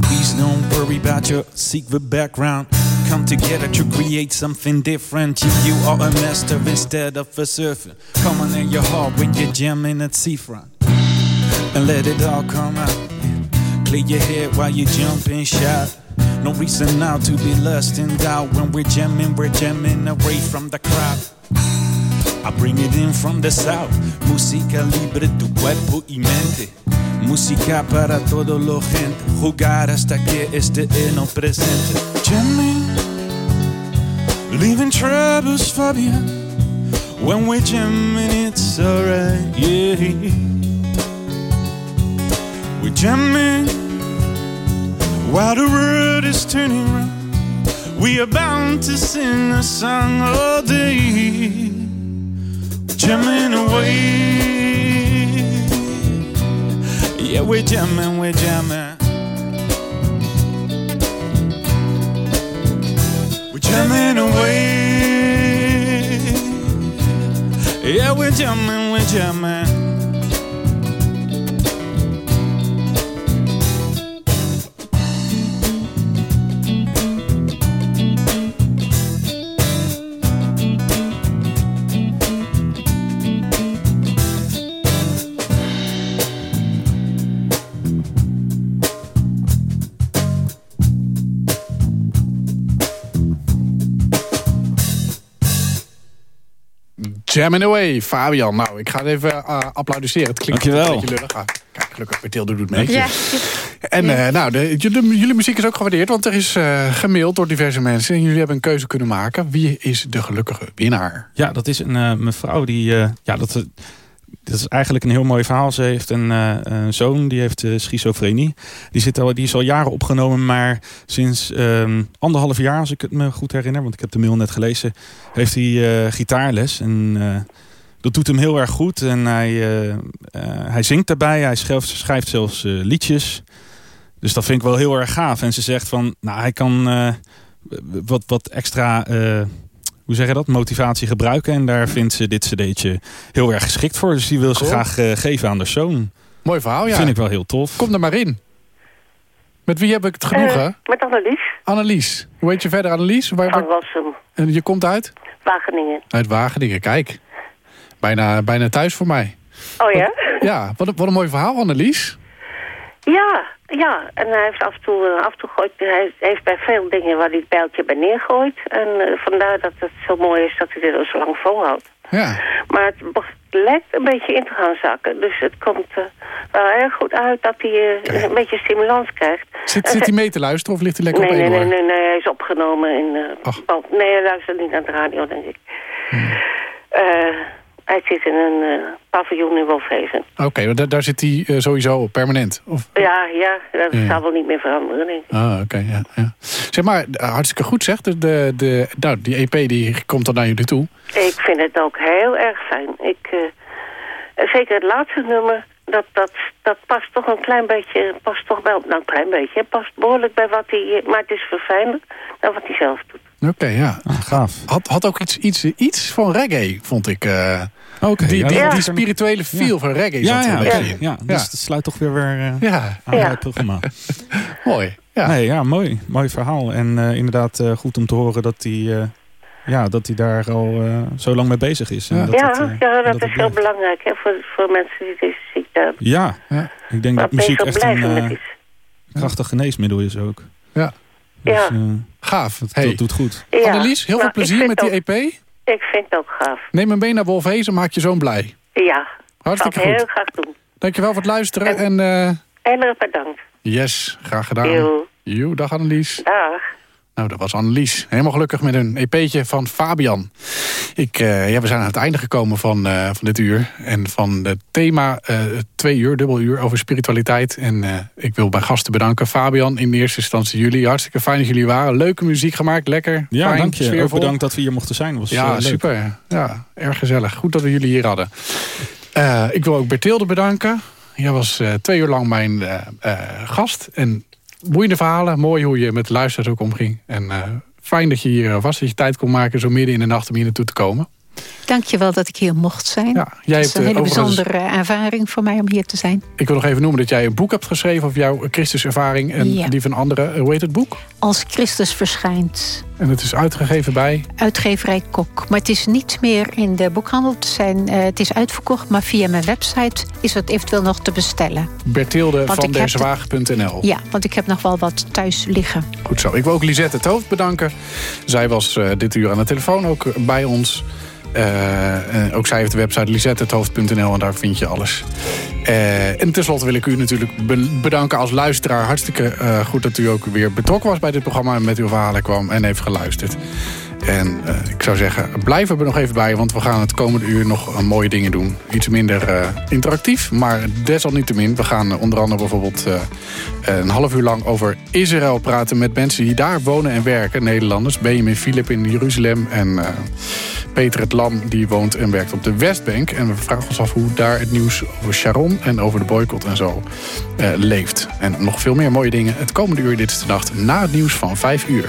Please don't worry about your secret background come together to create something different. You, you are a master instead of a surfer. Come on in your heart when you're jamming at seafront. And let it all come out. Clear your head while you jump and shout. No reason now to be lost in doubt. When we're jamming, we're jamming away from the crowd. I bring it in from the south. Música libre, tu cuerpo y mente. Música para todo lo gente. Jugar hasta que esté en el presente. Jamming, leaving troubles far behind. When we're jamming, it's alright, yeah. We're jamming while the world is turning round. We are bound to sing a song all day, jamming away. Yeah, we're jamming, we're jamming. We're jamming away. Yeah, we're jamming, we're jamming. Jamming Away, Fabian. Nou, ik ga het even uh, applaudisseren. Het klinkt Dankjewel. een beetje lullig. Ah, kijk, gelukkig, Bertilde doet mee. Ja. En uh, nou, de, jullie, jullie muziek is ook gewaardeerd, want er is uh, gemaild door diverse mensen. En jullie hebben een keuze kunnen maken. Wie is de gelukkige winnaar? Ja, dat is een mevrouw die... ja, dat, dat is eigenlijk een heel mooi verhaal. Ze heeft een, een zoon, die heeft schizofrenie. Die, zit al, die is al jaren opgenomen, maar sinds um, anderhalf jaar, als ik het me goed herinner... want ik heb de mail net gelezen, heeft hij gitaarles. En dat doet hem heel erg goed. En hij, hij zingt daarbij. Hij schrijft, schrijft zelfs liedjes. Dus dat vind ik wel heel erg gaaf. En ze zegt van, nou, hij kan wat, wat extra, hoe zeg je dat, motivatie gebruiken. En daar vindt ze dit cd'tje heel erg geschikt voor. Dus die wil Cool. ze graag geven aan de zoon. Mooi verhaal, ja. Vind ik wel heel tof. Kom er maar in. Met wie heb ik het genoegen? met Annelies. Annelies. Hoe heet je verder, Annelies? Waar, Van Rossum, en je komt uit? Wageningen. Uit Wageningen, kijk. Bijna, bijna thuis voor mij. Oh ja? Ja, wat, een- wat een mooi verhaal, Annelies. Ja, ja. En hij heeft af en toe, eh, af en toe gooit, hij heeft bij veel dingen waar hij het bijltje bij neergooit. En eh, vandaar dat het zo mooi is dat hij dit al zo lang volhoudt. Ja. Maar het lijkt een beetje in te gaan zakken. Dus het komt eh, wel erg goed uit dat hij een beetje stimulans krijgt. Zit, hij mee te luisteren of ligt hij lekker nee, op nee, één nee, oor? nee, nee, hij is opgenomen in... Ach. oh, nee, hij luistert niet naar de radio, denk ik. Hmm. Hij zit in een eh, paviljoen in Wolfhezen. Oké, maar daar, daar zit hij eh, sowieso op, permanent. Of, Ja, ja, dat Ja. zal wel niet meer veranderen, denk ik. ah, oké, ja, ja. Zeg maar, eh, hartstikke goed zeg. De, de, de, nou, die EP die komt dan naar jullie toe. Ik vind het ook heel erg fijn. Ik, eh, zeker het laatste nummer, dat, dat, dat past toch een klein beetje, past toch wel, nou een klein beetje, het past behoorlijk bij wat hij, maar het is verfijnder dan wat hij zelf doet. Oké, ja. Ah, gaaf. Had, had ook iets, iets, iets van reggae, vond ik. eh, Oké. die, ja, die, dat- die spirituele feel van reggae Ja, zat ja, ja, dus het sluit toch weer weer eh, Ja, aan Ja. bij het programma. mooi. Ja. Nee, ja, mooi. Mooi verhaal. En eh, inderdaad eh, goed om te horen dat hij, eh, ja, dat hij daar al eh, zo lang mee bezig is. En Ja. dat ja, het, ja, en dat, is heel belangrijk hè, voor, voor mensen die deze ziekte hebben. Ja, Ja. ik denk Maar dat muziek echt een eh, krachtig geneesmiddel is ook. Ja. Dus, Ja. Gaaf. dat, Hey. dat doet goed. Ja. Annelies, heel Nou, veel ik plezier met die ook- EP. Ik vind het ook gaaf. Neem hem mee naar Wolfhezen, maak je zoon blij. Ja, Hartstikke goed. heel graag doen. Dankjewel voor het luisteren. En eh, Heel erg bedankt. yes, graag gedaan. Yo. Dag Annelies. Dag. Nou, dat was Annelies. Helemaal gelukkig met een EP'tje van Fabian. Ik, eh, ja, we zijn aan het einde gekomen van, eh, van dit uur. En van het thema eh, twee uur, dubbel uur over spiritualiteit. En ik wil mijn gasten bedanken. Fabian, in eerste instantie jullie. Hartstikke fijn dat jullie waren. Leuke muziek gemaakt, lekker. Ja, fijn, dank je. Ook bedankt dat we hier mochten zijn. Was, Ja, super. Ja, erg gezellig. Goed dat we jullie hier hadden. Ik wil ook Bertilde bedanken. Jij was twee uur lang mijn gast. En boeiende verhalen. Mooi hoe je met de luisteraars ook omging. En eh, fijn dat je hier was. Dat je tijd kon maken zo midden in de nacht om hier naartoe te komen. Dankjewel dat ik hier mocht zijn. Ja, jij het is hebt, een eh, hele bijzondere ervaring voor mij om hier te zijn. Ik wil nog even noemen dat jij een boek hebt geschreven... over jouw Christuservaring en Ja. die van anderen. Eh, Hoe heet het boek? Als Christus verschijnt, En het is uitgegeven bij... uitgeverij Kok. Maar het is niet meer in de boekhandel te zijn. Eh, het is uitverkocht, maar via mijn website is het eventueel nog te bestellen. Bertilde Want van het- derzwaag.nl. Ja, want ik heb nog wel wat thuis liggen. Goed zo. Ik wil ook Lisette het Hoofd bedanken. Zij was dit uur aan de telefoon ook bij ons. Eh, eh, ook zij heeft de website lisettehethoofd.nl en daar vind je alles. Eh, en tenslotte wil ik u natuurlijk be- bedanken als luisteraar. Hartstikke goed dat u ook weer betrokken was bij dit programma... en met uw verhalen kwam en heeft geluisterd. En ik zou zeggen, blijf er nog even bij... want we gaan het komende uur nog mooie dingen doen. Iets minder interactief, maar desalniettemin. We gaan onder andere bijvoorbeeld een half uur lang over Israël praten... met mensen die daar wonen en werken, Nederlanders. Benjamin Philip in Jeruzalem en Peter het Lam... die woont en werkt op de Westbank. En we vragen ons af hoe daar het nieuws over Sharon... en over de boycott en zo leeft. En nog veel meer mooie dingen het komende uur. Dit is de nacht na het nieuws van 5 uur.